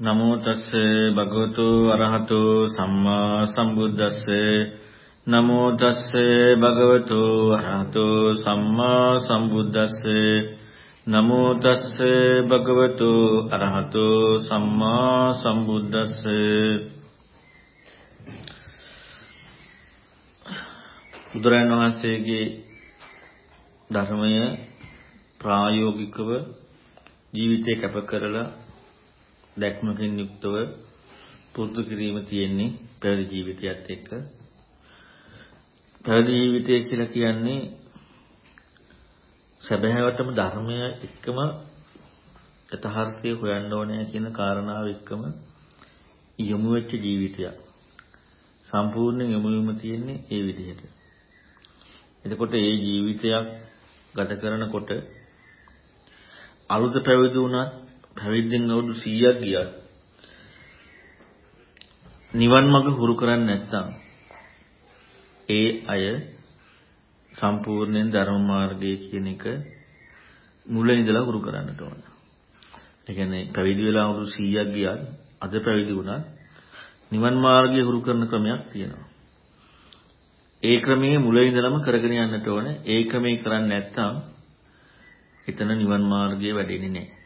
නමෝ තස්ස භගවතු අරහතු සම්මා සම්බුද්දස්ස. නමෝ තස්ස භගවතු අරහතු සම්මා සම්බුද්දස්ස. නමෝ තස්ස භගවතු අරහතු සම්මා සම්බුද්දස්ස. බුදුරජාණන් වහන්සේගේ ධර්මය ප්‍රායෝගිකව ජීවිතේ කැප කරලා දැක්මකින් යුක්තව පුරුදු කිරීම තියෙන්නේ පැවිදි ජීවිතයත් එක්ක. පැවිදි ජීවිතය කියලා කියන්නේ සැබෑවටම ධර්මය එක්කම යථාර්ථය හොයන්න ඕනේ කියන කාරණාව එක්කම යොමු වෙච්ච ජීවිතයක්. සම්පූර්ණ යොමු වීම තියෙන්නේ ඒ විදිහට. එතකොට ඒ ජීවිතයක් ගත කරනකොට අලුත පැවිදි වුණත් පැවිද්දෙන් අවුරුදු 100ක් ගියත් නිවන් මඟ හුරු කරන්නේ නැත්නම් ඒ අය සම්පූර්ණයෙන් ධර්ම මාර්ගයේ කියන එක මුල ඉඳලා හුරු කරන්නට ඕන. ඒ කියන්නේ පැවිදි වෙලා අවුරුදු 100ක් ගියත් අද පැවිදි වුණත් නිවන් මාර්ගය හුරු කරන ක්‍රමයක් තියෙනවා. ඒ ක්‍රමයේ මුල ඉඳලම කරගෙන යන්නට ඕනේ. ඒ ක්‍රමේ කරන්නේ නැත්නම් එතන නිවන් මාර්ගය වැඩෙන්නේ නැහැ.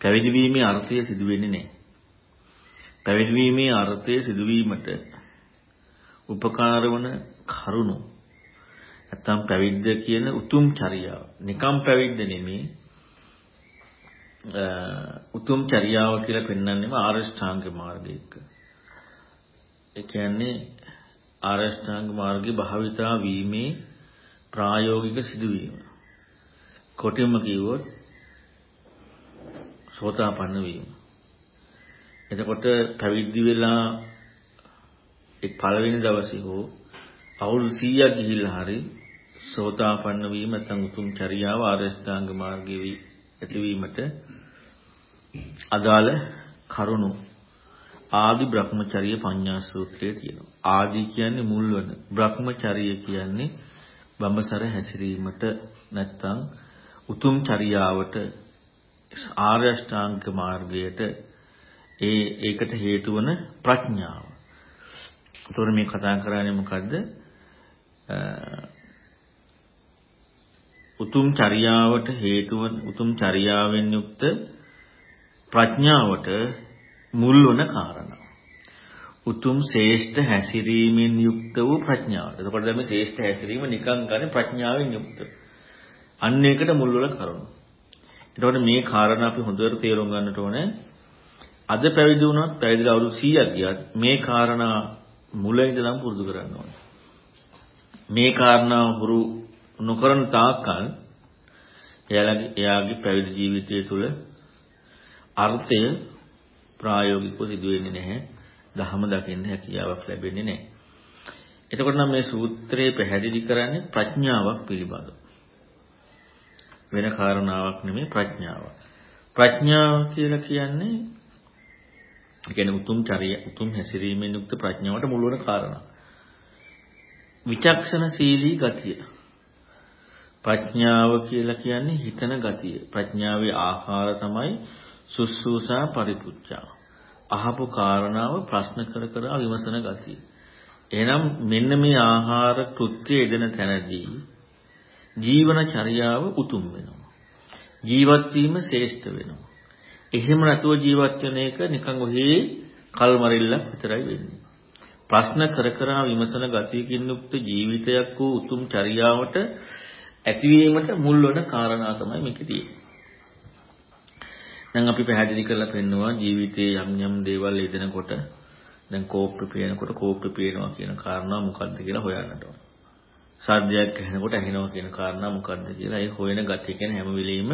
පැවිදි වීමේ අර්ථය සිදු වෙන්නේ නැහැ. පැවිදි වීමේ අර්ථය සිදුවීමට උපකාර වන කරුණු නැත්තම් පැවිද්ද කියන උතුම් චර්යාව. නිකම් පැවිද්ද නෙමේ. උතුම් චර්යාව කියලා පෙන්වන්නේම ආරෂ්ඨාංග මාර්ගයක. ඒ කියන්නේ ආරෂ්ඨාංග මාර්ගයේ භාවිතා වීමේ ප්‍රායෝගික සිදුවීම. කොටින්ම කිව්වොත් සෝතාපන්න වීම. එතකොට පැවිදි වෙලා එක් පළවෙනි දවසේ හෝ අවුරුදු 100ක් ගිහිල්ලා හරි සෝතාපන්න වීම නැත්නම් උතුම් චර්යාව ආරෂ්ඨාංග මාර්ගයේ ඇතිවීමට අදාළ කරුණු ආදි බ්‍රහ්මචර්ය පඤ්ඤා සූත්‍රයේ තියෙනවා. ආදි කියන්නේ මුල් වන. බ්‍රහ්මචර්ය කියන්නේ බඹසර හැසිරීමට නැත්නම් උතුම් චර්යාවට ආර්ය අෂ්ටාංගික මාර්ගයට ඒ ඒකට හේතු වන ප්‍රඥාව. ඒතකොට මේ කතා කරන්නේ මොකද්ද? උතුම් චර්යාවට හේතු වන උතුම් චර්යාවෙන් යුක්ත ප්‍රඥාවට මුල් වන කාරණා. උතුම් ශ්‍රේෂ්ඨ හැසිරීමෙන් යුක්ත වූ ප්‍රඥාව. එතකොට මේ ශ්‍රේෂ්ඨ හැසිරීම නිකන් ගන්න ප්‍රඥාවෙන් යුක්ත. අන්න ඒකට මුල් වල කරුණු. එතකොට මේ කාරණා අපි හොඳට තේරුම් ගන්නට ඕනේ. අද පැවිදි වුණත් පැවිදිලා අවුරුදු 100ක් ගියත් මේ කාරණා මුල ඉඳලම පුරුදු කරන්න ඕනේ. මේ කාරණා හුරු නොකරන තාක්කල් එයාලගේ එයාගේ පැවිදි ජීවිතය තුළ අර්ථය ප්‍රායෝගිකව සිදු වෙන්නේ නැහැ. ධහම දකින්න හැකියාවක් ලැබෙන්නේ නැහැ. එතකොට නම් මේ සූත්‍රයේ පැහැදිලි කරන්නේ ප්‍රඥාවක් පිළිබඳව. වෙන කාරණාවක් නෙමෙයි ප්‍රඥාව. ප්‍රඥාව කියලා කියන්නේ කියන්නේ උතුම් චර්ය උතුම් හැසිරීමෙන් යුක්ත ප්‍රඥාවට මුල් වන කාරණා. විචක්ෂණශීලී ගතිය. ප්‍රඥාව කියලා කියන්නේ හිතන ගතිය. ප්‍රඥාවේ ආහාර තමයි සුස්සූසා පරිපුච්ඡා. අහපු කාරණාව ප්‍රශ්න කර කර විමසන ගතිය. එහෙනම් මෙන්න මේ ආහාර කෘත්‍ය යෙදෙන තැනදී ජීවන චර්යාව උතුම් වෙනවා. ජීවත් වීම ශ්‍රේෂ්ඨ වෙනවා. එහෙම නැතුව ජීවත් වෙන එක නිකන් ඔහේ කල්මරිල්ලක් විතරයි වෙන්නේ. ප්‍රශ්න කර කර විමසන ගතියකින් යුක්ත ජීවිතයක් වූ උතුම් චර්යාවට ඇතිවීමට මුල් වන කාරණා තමයි මේකේ තියෙන්නේ. දැන් අපි පැහැදිලි කරලා පෙන්නවා ජීවිතයේ යම් යම් දේවල් යෙදෙනකොට දැන් කෝප්පේ පේනකොට කෝප්පේ පේනවා කියන කාරණා මොකක්ද කියලා හොයන්නට ඕන. සාධ්‍යයක් ඇහෙනකොට ඇහෙනවා කියන කාරණා මොකද්ද කියලා ඒ හොයන ගතිය කියන හැම වෙලෙම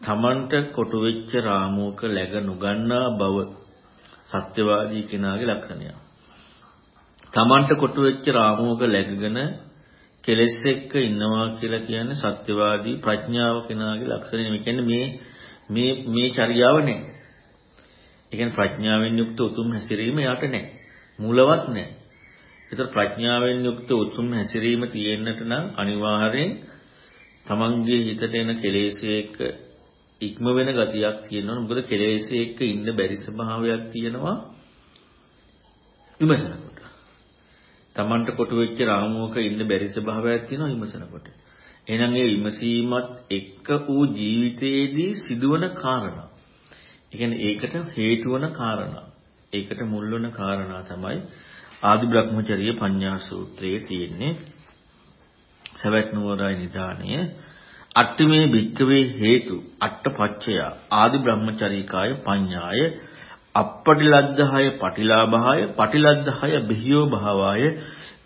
තමන්ට කොටු වෙච්ච රාමුවක läග නොගන්නා බව සත්‍යවාදී කෙනාගේ ලක්ෂණය. තමන්ට කොටු වෙච්ච රාමුවක läගගෙන කෙලෙස් එක්ක ඉන්නවා කියලා කියන්නේ සත්‍යවාදී ප්‍රඥාව කෙනාගේ ලක්ෂණය. මේ කියන්නේ මේ මේ මේ චර්යාව නෑ. ඒ කියන්නේ ප්‍රඥාවෙන් යුක්ත උතුම් හැසිරීම යට නෑ. මූලවත් නෑ. ඒතර ප්‍රඥාවෙන් යුක්ත උතුම් හැසිරීම තියෙන්නට නම් අනිවාර්යෙන් තමන්ගේ හිතට එන කෙලෙසයක ඉක්ම වෙන ගතියක් තියෙනවා. මොකද කෙලෙස් එක්ක ඉන්න බැරි ස්වභාවයක් තියෙනවා. විමසනකොට. Tamanට කොටු වෙච්ච රාමුවක ඉන්න බැරි ස්වභාවයක් තියෙනවා විමසනකොට. එහෙනම් ඒ විමසීමත් එක්ක වූ ජීවිතයේදී සිදුවන කාරණා. ඒ කියන්නේ ඒකට හේතු වන කාරණා. ඒකට මුල් වන කාරණා තමයි ආදි බ්‍රහ්මචර්ය පඤ්ඤා සූත්‍රයේ තියෙන්නේ. සවැත් නුවරයි නිදානය අට්ඨමේ භික්කවේ හේතු අට්ඨපච්චය ආදි බ්‍රහ්මචරිකාය පඤ්ඤාය. අප්පටිලද්දහය පටිලාභාය පටිලද්දහය බිහියෝ භාවාය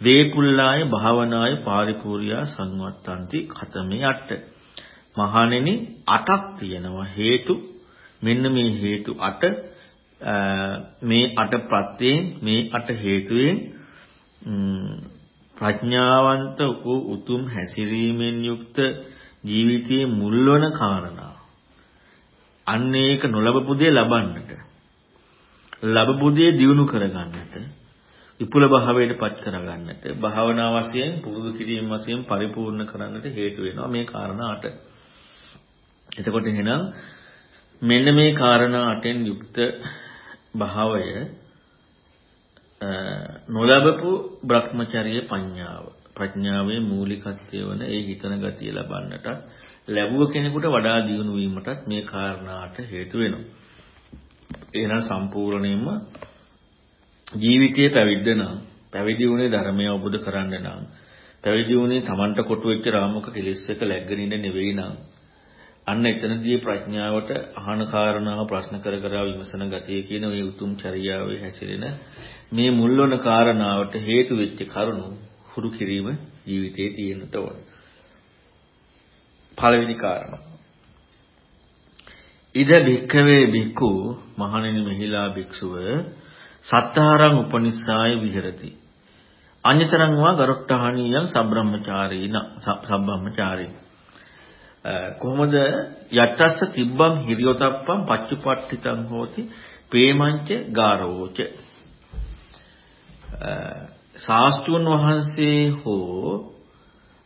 වේකුල්ලාය භාවනාය පාරිපූර්යා සංවත්තಂತಿ ඛතමේ අට මහණෙනි අටක් තියෙනවා. හේතු මෙන්න මේ හේතු අට මේ අට ප්‍රත්‍යයෙන් මේ අට හේතුයෙන් ප්‍රඥාවන්ත වූ උතුම් හැසිරීමෙන් යුක්ත ජීවිතයේ මුල්වන කාරණා. අන්න ඒක නොලබපු දේ ලබන්නට. ලැබපු දේ දියුණු කරගන්නට. විපුල භාවයට පත් කරගන්නට. භාවනා වශයෙන් පුරුදු කිරීම වශයෙන් පරිපූර්ණ කරන්නට හේතු වෙනවා මේ කාරණා අට. එතකොට එහෙනම් මෙන්න මේ කාරණා අටෙන් යුක්ත භාවය නොලබපු Brahmacharya පඤ්ඤාව ප්‍රඥාවේ මූලිකත්වය වන ඒ හිතන ගතිය ලබන්නට ලැබුව කෙනෙකුට වඩා දියුණු වීමටත් මේ කාරණාට හේතු වෙනවා. එහෙනම් සම්පූර්ණයෙන්ම ජීවිතයේ පැවිද්ද නම් පැවිදි වුණේ ධර්මය අවබෝධ කරන්න නම් පැවිදි වුණේ Tamanට කොටු වෙච්ච රාමුක කෙලෙස් එක läගගෙන ඉන්න නෙවෙයි නම් අන්න එතනදී ප්‍රඥාවට අහන කාරණාව ප්‍රශ්න කර කර විමසන ගතිය කියන මේ උතුම් චර්යාවේ හැසිරෙන මේ මුල්වන කාරණාවට හේතු වෙච්ච කරුණු හුරු කිරීම ජීවිතයේ තියෙන්නට ඕන. පළවෙනි කාරණා. ඉද භික්ඛවේ භික්ඛු මහණෙනි මෙහිලා භික්ෂුව සත්තාරං උපනිස්සාය විහෙරති. අඤ්‍යතරං වා ගරුට්ටහණීයං සබ්‍රහ්මචාරීන සබ්‍රහ්මචාරී කොහොමද යට්ටස්ස තිබ්බම් හිරියොතප්පම් පච්චුපට්ඨිතං හෝති ප්‍රේමංච ගාරෝච ශාස්ත්‍රුන් වහන්සේ හෝ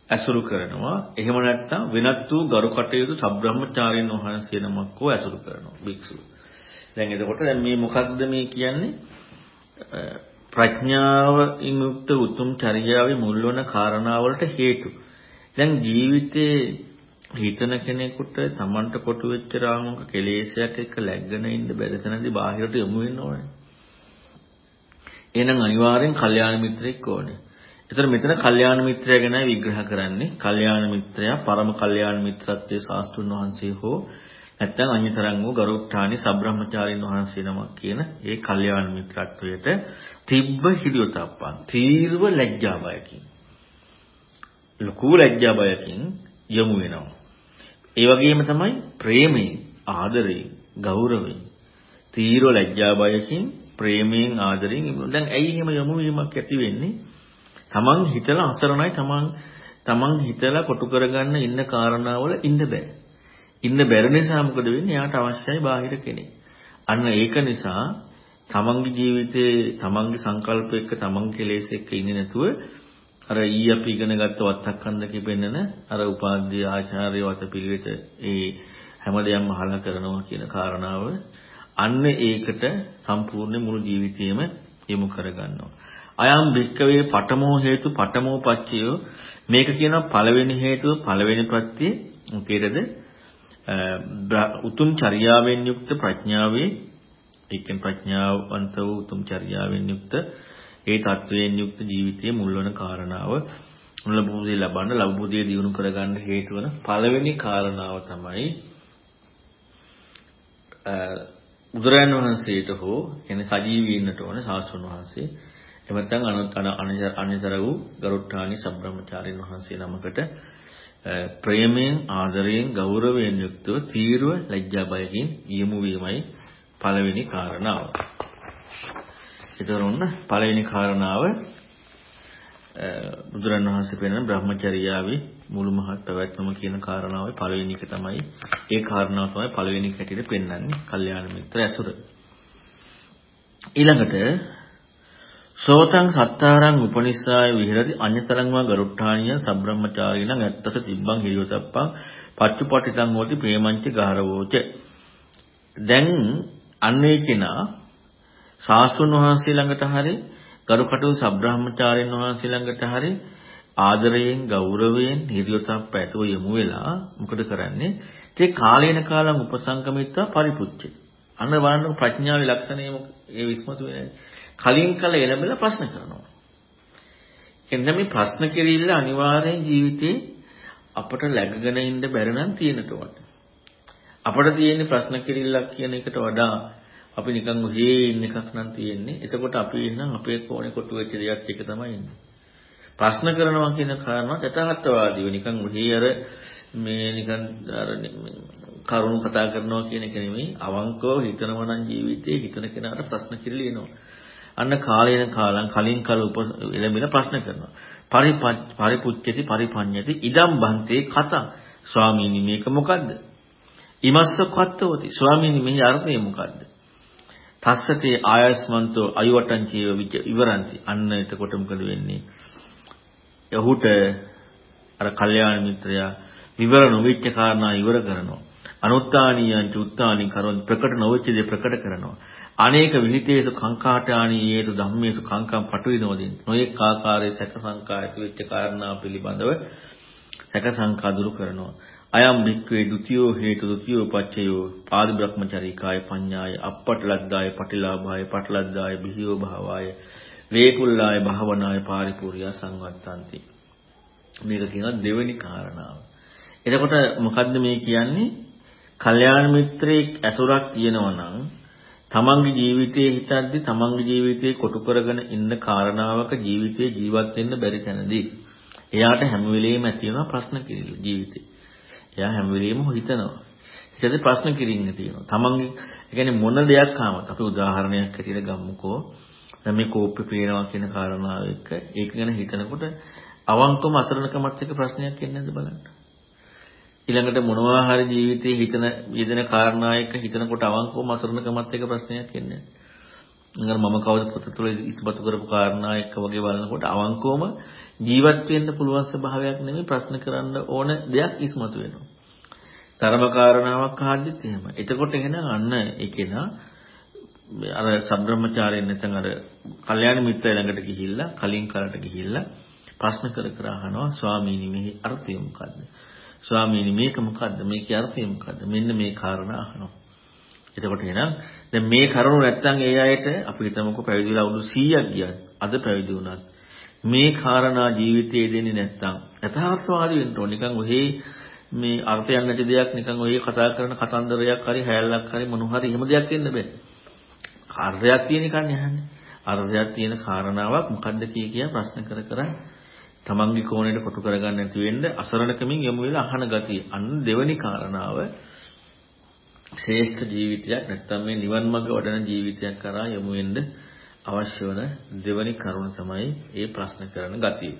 ඇසුරු කරනවා එහෙම නැත්නම් වෙනත් වූ ගරු කටයුතු සබ්‍රහ්මචාරීන් වහන්සේ නමක් හෝ ඇසුරු කරනවා භික්ෂුව. දැන් එතකොට දැන් මේ මොකක්ද මේ කියන්නේ ප්‍රඥාව ඉමුක්ත උතුම් චර්යාවේ මුල් වන කාරණාවලට හේතු. දැන් ජීවිතේ හිතන කෙනෙකුට Tamanට කොටු වෙච්ච රාමුක කෙලෙසයක් එක්ක läග්ගෙන ඉන්න බැරි තැනදී බාහිරට යමු වෙන්න ඕනේ. එහෙනම් අනිවාර්යෙන් කල්යාණ මිත්‍රෙක් ඕනේ. ඒතර මෙතන කල්යාණ මිත්‍රය ගැන විග්‍රහ කරන්නේ. කල්යාණ මිත්‍රයා පරම කල්යාණ මිත්‍රත්වයේ ශාස්ත්‍රුන් වහන්සේ හෝ නැත්නම් අඤ්‍යතරං වූ ගරුට්ටානි සබ්‍රහ්මචාරින් වහන්සේ නමක් කියන ඒ කල්යාණ මිත්‍රත්වයට තිබ්බ හිලියොතප්පන් තීර්ව ලැජ්ජා බයකින් ලකු ලැජ්ජා බයකින් යමු වෙනවා. ඒ වගේම තමයි ප්‍රේමයෙන්, ආදරයෙන්, ගෞරවයෙන්, තීරෝ ලැජ්ජා බයකින්, ප්‍රේමයෙන්, ආදරයෙන් දැන් ඇයි එහෙම යොමු වීමක් ඇති වෙන්නේ? තමන් හිතලා අසරණයි තමන් තමන් හිතලා කොටු කරගන්න ඉන්න කාරණාවල ඉන්න බෑ. ඉන්න බැරි නිසා මොකද වෙන්නේ? එයාට අවශ්‍යයි බාහිර කෙනෙක්. අන්න ඒක නිසා තමන්ගේ ජීවිතේ තමන්ගේ සංකල්ප එක්ක තමන් කෙලෙස් එක්ක ඉන්නේ නැතුව අර ඊ අපි ඉගෙන ගත්ත වත්තක්කන්දකේ පෙන්නන අර උපාධ්‍ය ආචාර්ය වතපිළිවෙත ඒ හැමදේම අහලා කරනවා කියන කාරණාව අන්න ඒකට සම්පූර්ණ මුළු ජීවිතේම යොමු කරගන්නවා. අයම් භික්කවේ පඨමෝ හේතු පඨමෝ පච්චයෝ මේක කියනවා පළවෙනි හේතුව පළවෙනි ප්‍රත්‍ය මොකේද? උතුම් චර්යාවෙන් යුක්ත ප්‍රඥාවේ ඒ කියන්නේ ප්‍රඥාවන්ත වූ උතුම් චර්යාවෙන් යුක්ත ඒ தත්වයෙන් යුක්ත ජීවිතයේ මුල්වන කාරණාව නොලබුදේ ලබන්න ලබුදේ දිනු කරගන්න හේතු වෙන පළවෙනි කාරණාව තමයි බුදුරයන් වහන්සේට හෝ කියන්නේ සජීවී ඉන්නට ඕන සාස්ත්‍රණ වහන්සේ එමත්නම් අනුත් අනිසර වූ ගරුට්ටානි සම්බ්‍රාහ්මචාරින් වහන්සේ නමකට ප්‍රේමයෙන් ආදරයෙන් ගෞරවයෙන් යුක්තව තීර්ව ලැජ්ජා බයකින් යමු වීමයි පළවෙනි කාරණාව. ඒතර ඔන්න පළවෙනි කාරණාව බුදුරණවහන්සේ පෙන්වන බ්‍රහ්මචර්යාවේ මුළු මහත් පැවැත්ම කියන කාරණාවයි පළවෙනි එක තමයි ඒ කාරණාව තමයි පළවෙනි කැටියට පෙන්වන්නේ කල්යාණ මිත්‍ර ඇසුර. ඊළඟට සෝතං සත්තාරං උපනිස්සාය විහෙරති අඤ්‍යතරං වා ගරුට්ටානිය සබ්‍රහ්මචාරීණං ඇත්තස තිබ්බං හිරියොතප්පං පච්චුපටිතං හෝති ප්‍රේමංච ගාරවෝච. දැන් අන්නේ කෙනා ශාස්ත්‍රුන් වහන්සේ ළඟට හරි ගරුකටු සබ්‍රාහ්මචාර්යන් වහන්සේ ළඟට හරි ආදරයෙන් ගෞරවයෙන් හිරියොතක් පැතුව යමු වෙලා මොකද කරන්නේ? ඒ කාලේන කාලම් උපසංගමිත්වා පරිපුච්චති. අන්න බලන්න ප්‍රඥාවේ ලක්ෂණය ඒ විස්මතු වෙන්නේ. කලින් කල එළඹලා ප්‍රශ්න කරනවා. එන්න මේ ප්‍රශ්න කිරිල්ල අනිවාර්යෙන් ජීවිතේ අපට läගගෙන ඉන්න බැරි නම් තියෙනට වඩා. අපට තියෙන ප්‍රශ්න කිරිල්ලක් කියන එකට වඩා අපි නිකන් ඔහේ ඉන්න එකක් නම් තියෙන්නේ. එතකොට අපි ඉන්නම් අපේ කෝණේ කොටු වෙච්ච දෙයක් එක තමයි ඉන්නේ. ප්‍රශ්න කරනවා කියන කාරණාව යථාර්ථවාදීව නිකන් ඔහේ අර මේ නිකන් අර කරුණු කතා කරනවා කියන එක නෙමෙයි අවංකව හිතනවා නම් ජීවිතේ හිතන කෙනාට ප්‍රශ්න කිරිලි එනවා. අන්න කාලේන කාලං කලින් කල උප එළඹිලා ප්‍රශ්න කරනවා. පරිපුච්චති පරිපඤ්ඤති ඉදම් බන්තේ කතං ස්වාමීනි මේක මොකද්ද? ඉමස්ස කත්තෝති ස්වාමීනි මේ අර්ථය මොකද්ද? තස්සතේ ආයස්මන්තෝ අයවටං චේව විවරන්ති. අන්න එතකොට මොකද වෙන්නේ? යහුට අර කල්යාණ මිත්‍රයා විවර නොවිච්ච කාරණා ඉවර කරනවා. අනුත්තානීයං චුත්තානි කරොන් ප්‍රකට නොවෙච්ච දේ ප්‍රකට කරනවා. අනේක විහිතේසු කංකාටානීයේතු ධම්මේසු කංකම් පටුවිනෝදින් නොයෙක් ආකාරයේ සැක සංකා ඇති වෙච්ච කාරණා පිළිබඳව සැක සංකා දුරු කරනවා. අයම් භික්ඛවේ ဒ ුතියෝ හේතු ဒ ුතියෝ පච්චයෝ ආදි බ්‍රහ්මචාරිකාය පඤ්ඤාය අපපටලද්දාය පටිලාභාය පටලද්දාය බිහියෝ භාවාය වේකුල්ලාය භාවනාය පාරිපූර්ණ්‍ය සංවත්තන්ති. මේක කියනවා දෙවෙනි කාරණාව. එතකොට මොකද්ද මේ කියන්නේ? කල්යාණ මිත්‍රයෙක් ඇසුරක් තියෙනවා නම් තමන්ගේ ජීවිතයේ හිතද්දි තමන්ගේ ජීවිතේ කොටු කරගෙන ඉන්න කාරණාවක ජීවිතේ ජීවත් වෙන්න බැරි තැනදී එයාට හැම වෙලෙම ඇති වෙන ප්‍රශ්න කිරිල ජීවිතේ. එයා හැම වෙලෙම හිතනවා. ඊට ප්‍රශ්න කිරින්න තියෙනවා. තමන්ගේ ඒ කියන්නේ මොන දෙයක් ආවත් අපි උදාහරණයක් ඇටියට ගමුකෝ. දැන් මේ කෝප්පේ පේනවා කියන කාරණාව එක්ක ඒක ගැන හිතනකොට අවංකවම අසරණකමත් එක්ක ප්‍රශ්නයක් එන්නේ නැද්ද බලන්න. ඊළඟට මොනවා හරි ජීවිතේ හිතන යෙදෙන කාරණා එක්ක හිතනකොට අවංකවම අසරණකමත් එක්ක ප්‍රශ්නයක් එන්නේ. නේද? මම කවුද පොත තුළ ඉස්පතු කරපු කාරණා එක්ක වගේ බලනකොට අවංකවම ජීවත් වෙන්න පුළුවන් ස්වභාවයක් නෙමෙයි ප්‍රශ්න කරන්න ඕන දෙයක් ඉස්මතු වෙනවා. තරම කාරණාවක් ආද්දිත් එහෙම. එතකොට එහෙනම් අන්න ඒකේනා අර සම්බ්‍රහ්මචාරයෙන් නැත්නම් අර කල්යාණ මිත්‍රය ළඟට ගිහිල්ලා කලින් කාලට ගිහිල්ලා ප්‍රශ්න කර කර අහනවා ස්වාමීනි මේ අර්ථය මොකද්ද? ස්වාමීනි මේක මොකද්ද? මේකේ අර්ථය මොකද්ද? මෙන්න මේ කාරණා අහනවා. එතකොට එහෙනම් දැන් මේ කරුණු නැත්තම් ඒ අයට අපි හිතමුකෝ පැවිදිලා අවුරුදු 100ක් ගියත් අද පැවිදි වුණත් මේ කාරණා ජීවිතයේ දෙන්නේ නැත්තම් යථාර්ථවාදී වෙන්න ඕන. නිකන් ඔහේ මේ අර්ථයක් නැති දෙයක් නිකන් ඔහේ කතා කරන කතන්දරයක් හරි හැලලක් හරි මොන හරි එහෙම දෙයක් වෙන්න බෑ. අර්ථයක් තියෙන එකක් නෑනේ. අර්ථයක් තියෙන කාරණාවක් මොකද්ද කිය කිය ප්‍රශ්න කර කර තමන්ගේ කෝණයට කොටු කරගන්න නැති වෙන්න අසරණකමින් යමු වෙලා අහන ගතිය. අන්න දෙවෙනි කාරණාව ශ්‍රේෂ්ඨ ජීවිතයක් නැත්තම් මේ නිවන් මඟ වඩන ජීවිතයක් කරා යමු වෙන්න අවශ්‍ය වන දෙවෙනි කරුණ තමයි මේ ප්‍රශ්න කරන ගතිය.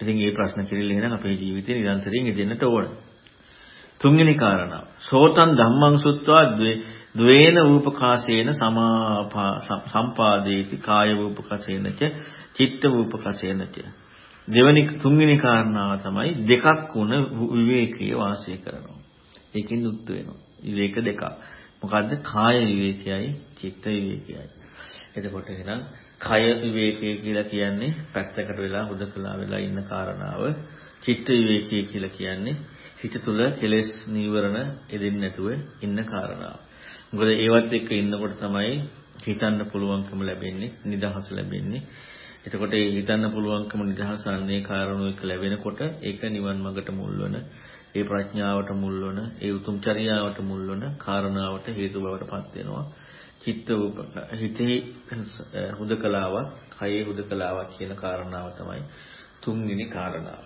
ඉතින් මේ ප්‍රශ්න කිරිල්ල එහෙනම් අපේ ජීවිතේ නිරන්තරයෙන් ඉදෙන්නට ඕන. තුන්වෙනි කාරණාව. සෝතං ධම්මං සුත්වා ද්වේන රූපකාසේන සම්පාදේති කාය රූපකසේනච චිත්ත රූපකසේනච. දෙවෙනි තුන්වෙනි කාරණාව තමයි දෙකක් වුණ විවේකයේ වාසය කරනවා. ඒකෙන් උත් වෙනවා. විවේක දෙකක්. මොකද්ද? කාය විවේකයයි චිත්ත විවේකයයි. එතකොට එහෙනම් කය විවේකයේ කියලා කියන්නේ පැත්තකට වෙලා හුදකලා වෙලා ඉන්න කාරණාව. චිත්ත විවේකයේ කියලා කියන්නේ හිත තුළ කෙලෙස් නීවරණ එදෙන්නේ නැතුව ඉන්න කාරණාව. මොකද ඒවත් එක්ක ඉන්නකොට තමයි හිතන්න පුළුවන්කම ලැබෙන්නේ, නිදහස ලැබෙන්නේ. එතකොට ඒ හිතන්න පුළුවන්කම නිදහස අන්නේ කාරණු එක ලැබෙනකොට ඒක නිවන් මාර්ගට මුල් වෙන, ඒ ප්‍රඥාවට මුල් වෙන, ඒ උතුම් චර්යාවට මුල් වෙන කාරණාවට හේතු බවට පත් වෙනවා. චිත්ත හිතේ හුදකලාවක්, කයේ හුදකලාවක් කියන කාරණාව තමයි තුන්වෙනි කාරණාව.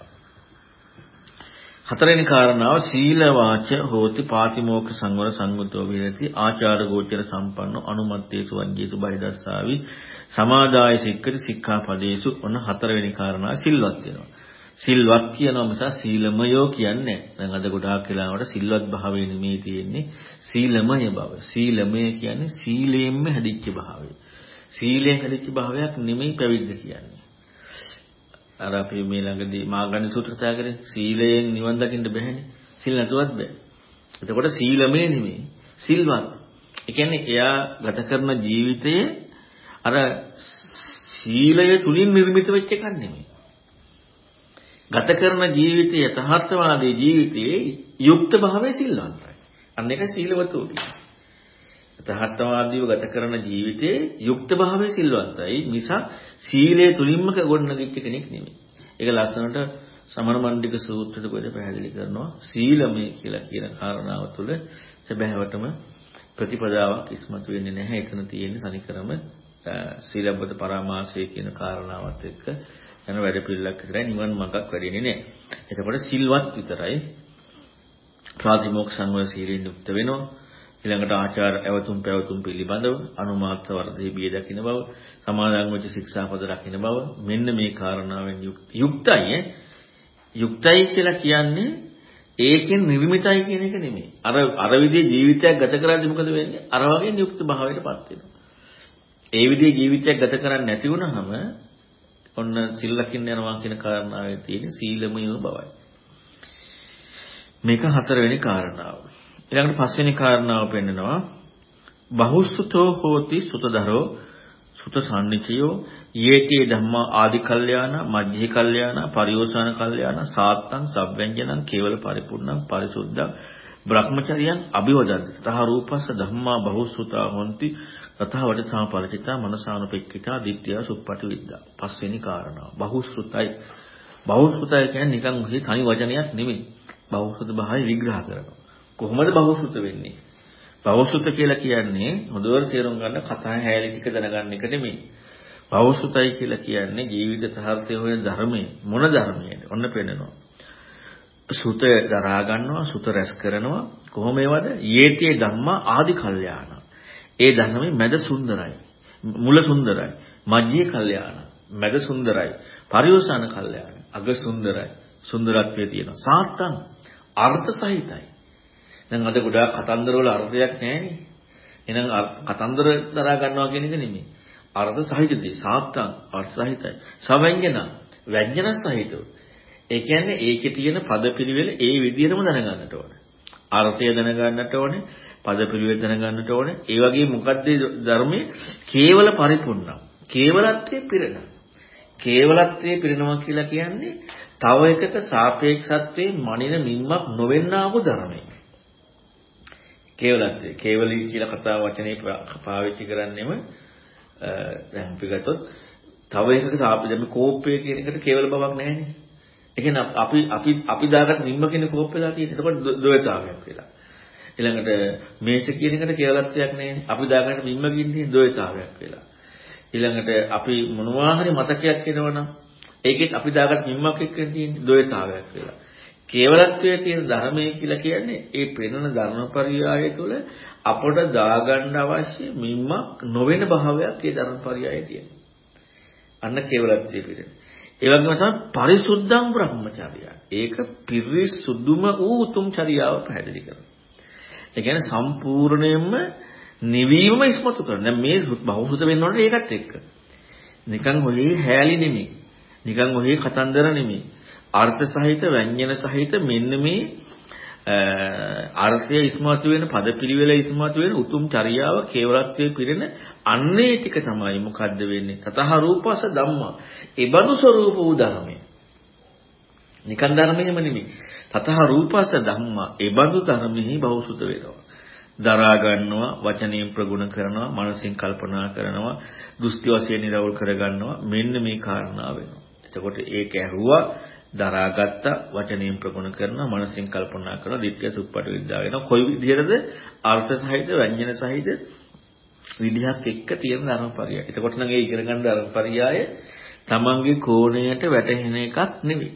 හතරවෙනි කාරණාව සීල වාච හෝති පාතිමෝක්ඛ සංවර සංගතෝ විරති ආචාර ගෝචර සම්පන්නෝ අනුමත්තේසු වජ්ජේසු බහිදස්සාවි සමාදාය සික්කති සික්ඛාපදේසු ඔන්න හතරවෙනි කාරණාව සිල්වත් වෙනවා සිල්වත් කියනවා මිස සීලමයෝ කියන්නේ දැන් අද ගොඩාක් කියලාවට සිල්වත් භාවය නෙමෙයි තියෙන්නේ සීලමය බව සීලමය කියන්නේ සීලයෙන්ම හැදිච්ච භාවය සීලයෙන් හැදිච්ච භාවයක් නෙමෙයි පැවිද්ද කියන්නේ අර අපි මේ ළඟදී මාගණ්ඩ සූත්‍ර සාගරේ සීලයෙන් නිවන් දකින්න බැහැනේ. සීල නැතුවත් බෑ. එතකොට සීලමය නෙමෙයි. සිල්වත්. ඒ කියන්නේ එයා ගත කරන ජීවිතයේ අර සීලය තුලින් නිර්මිත වෙච්ච එකක් නෙමෙයි. ගත කරන ජීවිතයේ යථාර්ථවාදී ජීවිතයේ යුක්ත භාවයේ සිල්වන්තයි. අන්න ඒක සීලවතෝ කියන්නේ. යථාර්ථවාදීව ගත කරන ජීවිතයේ යුක්ත භාවයේ සිල්වන්තයි. මිස සීලය තුලින්ම ගොඩනගිච්ච කෙනෙක් නෙමෙයි. ඒක ලස්සනට සමන මණ්ඩික සූත්‍රයේ පොඩ පැහැදිලි කරනවා සීලමය කියලා කියන කාරණාව තුළ සැබෑවටම ප්‍රතිපදාවක් ඉස්මතු වෙන්නේ නැහැ. එතන තියෙන්නේ තනිකරම සීලබ්බත පරාමාසය කියන කාරණාවත් එක්ක යන වැඩ පිළිලක් විතරයි නිවන් මඟක් වැඩෙන්නේ නැහැ. එතකොට සිල්වත් විතරයි. ප්‍රාතිමෝක්ෂ සංවර සීලෙන් යුක්ත වෙනවා. ඊළඟට ආචාර ඇවතුම් පැවතුම් පිළිබඳව අනුමාත්ත වර්ධේ බිය දකින්න බව සමාදන් වෙච්ච ශික්ෂාපද රකින්න බව මෙන්න මේ කාරණාවෙන් යුක්තයි යුක්තයි කියලා කියන්නේ ඒකෙන් නිර්මිතයි කියන එක නෙමෙයි. අර අර විදිහේ ජීවිතයක් ගත කරද්දි මොකද වෙන්නේ? අර වගේ නියුක්ත භාවයටපත් වෙනවා. ඒ විදිහේ ජීවිතයක් ගත කරන්නේ නැති වුනහම ඔන්න සිල් ලකින්න යනවා කියන කාරණාවේ තියෙන සීලමය බවයි. මේක හතරවෙනි කාරණාව. ඊළඟට පස්වෙනි කාරණාව පෙන්නනවා. බහුසුතෝ හෝති සුතදරෝ සුත සම්නිචයෝ යේතේ ධම්මා ආදි කල්යාණ මජ්ජේ කල්යාණ පරිෝසాన කල්යාණ සාත්තං සබ්බෙන්ජනං කේවල පරිපූර්ණං පරිසුද්ධං බ්‍රහ්මචරියං අභිවදන්ති තහ රූපස්ස ධම්මා බහුසුතා හොಂತಿ තථා වඩසා පරිචිතා මනසානුපෙක්කිතා දිට්ඨිය සුප්පටි විද්දා පස්වෙනි කාරණාව බහුසුතයි බහුසුතයි කියන්නේ නිකන් ඔහි තනි වචනයක් නෙමෙයි බහුසුත භාවය විග්‍රහ කරනවා කොහොමද බහුසුත වෙන්නේ? බහුසුත කියලා කියන්නේ හොඳට තේරුම් ගන්න කතා හැලී ටික දැනගන්න එක නෙමෙයි. බහුසුතයි කියලා කියන්නේ ජීවිත සාර්ථය හොයන ධර්මයේ මොන ධර්මයේද? ඔන්න පෙන්නනවා. සුත දරා ගන්නවා, සුත රැස් කරනවා. කොහොම ඒවද? යේතියේ ධම්මා ආදි කල්යාණ. ඒ ධර්මයේ මැද සුන්දරයි. මුල සුන්දරයි. මජ්ජේ කල්යාණ. මැද සුන්දරයි. පරිෝසాన කල්යාණ. අග සුන්දරයි. සුන්දරත්වයේ තියෙනවා. සාත්තං අර්ථ සහිතයි. දැන් අද ගොඩාක් කතන්දර වල අර්ථයක් නැහැනේ. එහෙනම් කතන්දර දරා ගන්නවා කියන එක නෙමෙයි. අර්ථ සහිතදී සාත්තං අර්ථ සහිතයි. සවැඤ්ඤන වැඤ්ඤන සහිතව. ඒ කියන්නේ ඒකේ තියෙන පදපිළිවෙල ඒ විදිහටම දැනගන්නට ඕනේ. අර්ථය දැනගන්නට ඕනේ. පදපිළිවෙල දැනගන්නට ඕනේ. ඒ වගේ මොකද්ද ධර්මයේ කේවල පරිපූර්ණම්. කේවලත්වයේ පිරෙන. කේවලත්වයේ පිරෙනවා කියලා කියන්නේ තව එකක සාපේක්ෂත්වයේ මනින මින්මක් නොවෙන්නා වූ ධර්මයක්. කේවලත්වය. කේවලී කියලා කතා වචනේ පාවිච්චි කරන්නෙම දැන් අපි ගත්තොත් තව එකක සාපේක්ෂ මේ කෝපය කියන එකට කේවල බවක් නැහැනේ. ඒ කියන්නේ අපි අපි අපි දාගත් නිම්ම කියන කෝප වෙලා තියෙන. එතකොට ද්වයතාවයක් වෙලා. ඊළඟට මේෂ කියන එකට කේවලත්වයක් නැහැ. අපි දාගන්න නිම්ම කියන්නේ ද්වයතාවයක් වෙලා. ඊළඟට අපි මොනවා හරි මතකයක් එනවනම් ඒකෙත් අපි දාගත් නිම්මක් එක්ක තියෙන ද්වයතාවයක් වෙලා. කේවලත්වයේ තියෙන ධර්මය කියලා කියන්නේ ඒ පෙනෙන ධර්මපරියාය තුළ අපට දාගන්න අවශ්‍ය මිම්මක් නොවන භාවයක් ඒ ධර්මපරියායේ තියෙනවා. අන්න කේවලත්වයේ පිළිදෙන. ඒ වගේම තමයි පරිසුද්ධං බ්‍රහ්මචර්යය. ඒක පිරිසුදුම වූ උතුම් චර්යාව පැහැදිලි කරනවා. ඒ කියන්නේ සම්පූර්ණයෙන්ම නිවීම ඉස්මතු කරන. දැන් මේ බහුසුත වෙන්න ඕනේ ඒකත් එක්ක. නිකන් ඔලේ හැලී නෙමෙයි. නිකන් ඔලේ කතන්දර නෙමෙයි. අර්ථ සහිත ව්‍යංජන සහිත මෙන්න මේ අර්ථය ඉස්මතු වෙන පදපිළිවෙල ඉස්මතු වෙන උතුම් චර්යාව කේවලත්වයේ පිරෙන අන්නේ ටික තමයි මොකද්ද වෙන්නේ? තතහ රූපස ධම්මා. ඒ බඳු ස්වરૂප වූ ධර්මය. නිකන් ධර්මයම නෙමෙයි. තතහ රූපස ධම්මා ඒ බඳු ධර්මෙහි බහුසුත වෙනවා. දරා ගන්නවා වචනයෙන් ප්‍රගුණ කරනවා මනසින් කල්පනා කරනවා දෘෂ්ටි වශයෙන් නිරවුල් කර ගන්නවා. මෙන්න මේ කාරණා වෙනවා. එතකොට ඒක ඇහුවා. දරාගත්ත වචනයෙන් ප්‍රගුණ කරන මනසින් කල්පනා කරන දිට්ඨිය සුප්පට විද්‍යාව වෙන කොයි විදිහටද අර්ථ සහිත ව්‍යංජන සහිත විදිහක් එක්ක තියෙන ධර්මපරියය. එතකොට නම් ඒ ඉගෙන ගන්න ධර්මපරියය තමන්ගේ කෝණයට වැටහෙන එකක් නෙවෙයි.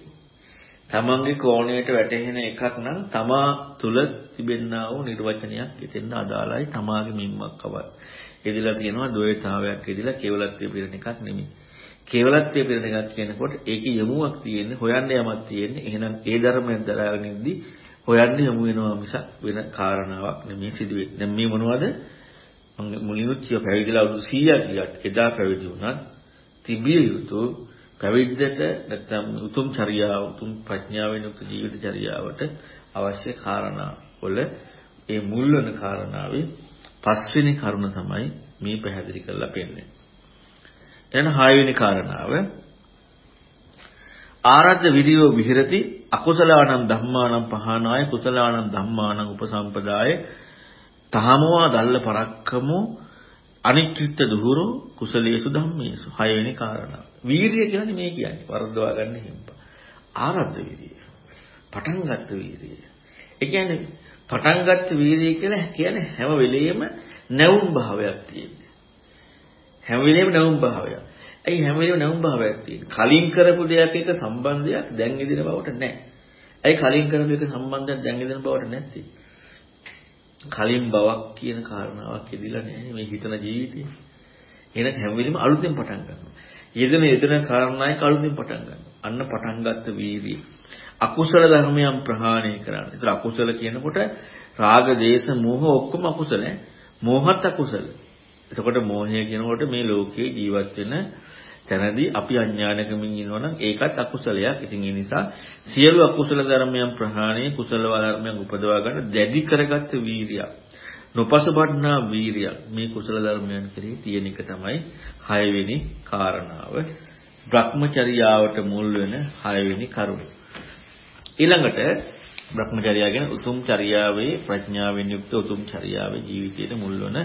තමන්ගේ කෝණයට වැටහෙන එකක් නම් තමා තුල තිබෙනා වූ නිර්වචනයක් එතෙන්ද අදාළයි තමාගේ මිම්මක් අවයි. එදිලා තියෙනවා ද්වේතාවයක් එදිලා කේවලත්වයේ පිරෙන එකක් නෙමෙයි. කේවලත්වයේ පිරෙන එකක් කියනකොට ඒකේ යමුවක් තියෙන්නේ හොයන්න යමක් තියෙන්නේ. එහෙනම් ඒ ධර්මයෙන් දරාගෙන ඉද්දි හොයන්න යමු වෙනවා මිසක් වෙන කාරණාවක් නෙමෙයි සිදුවෙන්නේ. දැන් මේ මොනවද? මම මුලින්ම කිය පැවිදිලා අවුරුදු 100ක් ගියත් එදා පැවිදි වුණත් තිබිය යුතු පැවිද්දට නැත්නම් උතුම් චර්යාව උතුම් ප්‍රඥාවෙන් යුක්ත ජීවිත චර්යාවට අවශ්‍ය කාරණා වල ඒ මුල් වෙන කාරණාවේ පස්වෙනි කරුණ තමයි මේ පැහැදිලි කරලා පෙන්නන්නේ. එහෙනම් හයවෙනි කාරණාව ආරද්ධ විරියෝ විහෙරති අකුසලානං ධම්මානං පහනාය කුසලානං ධම්මානං උපසම්පදාය තහමවා දල්ල පරක්කමෝ අනිච්චිත්ත දුහුරු කුසලේසු ධම්මේසු හයවෙනි කාරණා. වීරිය කියන්නේ මේ කියන්නේ වර්ධවා ගන්න හිම්ප. ආරද්ධ වීරිය. පටන් ගත්ත වීරිය. ඒ කියන්නේ පටන් ගත්ත වීරිය කියලා කියන්නේ හැම වෙලෙම නැවුම් භාවයක් තියෙන්නේ. හැම වෙලෙම නැවුම් භාවයක්. ඇයි හැම වෙලෙම නැවුම් භාවයක් තියෙන්නේ? කලින් කරපු දෙයක් එක්ක සම්බන්ධයක් දැන් ඉදින බවට නැහැ. ඇයි කලින් කරපු එක සම්බන්ධයක් දැන් ඉදින බවට නැත්තේ? කලින් බවක් කියන කාරණාවක් ඉදිලා නැහැ මේ හිතන ජීවිතේ. එහෙනම් හැම වෙලෙම අලුතෙන් පටන් ගන්නවා. යෙදෙන යෙදෙන කාරණායක අලුතෙන් පටන් ගන්නවා. අන්න පටන් ගත්ත වීර්යය. අකුසල ධර්මයන් ප්‍රහාණය කරන්න. ඒතර අකුසල කියනකොට රාග, දේශ, මෝහ ඔක්කොම අකුසල ඈ. මෝහත් අකුසල. එතකොට මෝහය කියනකොට මේ ලෝකේ ජීවත් වෙන තැනදී අපි අඥානකමින් ඉන්නවනම් ඒකත් අකුසලයක්. ඉතින් ඒ නිසා සියලු අකුසල ධර්මයන් ප්‍රහාණය කුසල ධර්මයන් උපදවා ගන්න දැඩි කරගත්ත වීරියක්. නොපසබඩනා වීරියක් මේ කුසල ධර්මයන් කෙරෙහි තියෙන එක තමයි හයවෙනි කාරණාව. භ්‍රමචර්යාවට මුල් වෙන හයවෙනි කරුණ. ඊළඟට භ්‍රමචර්යාව කියන්නේ උතුම් චර්යාවේ ප්‍රඥාවෙන් යුක්ත උතුම් චර්යාවේ ජීවිතයේ මුල් වන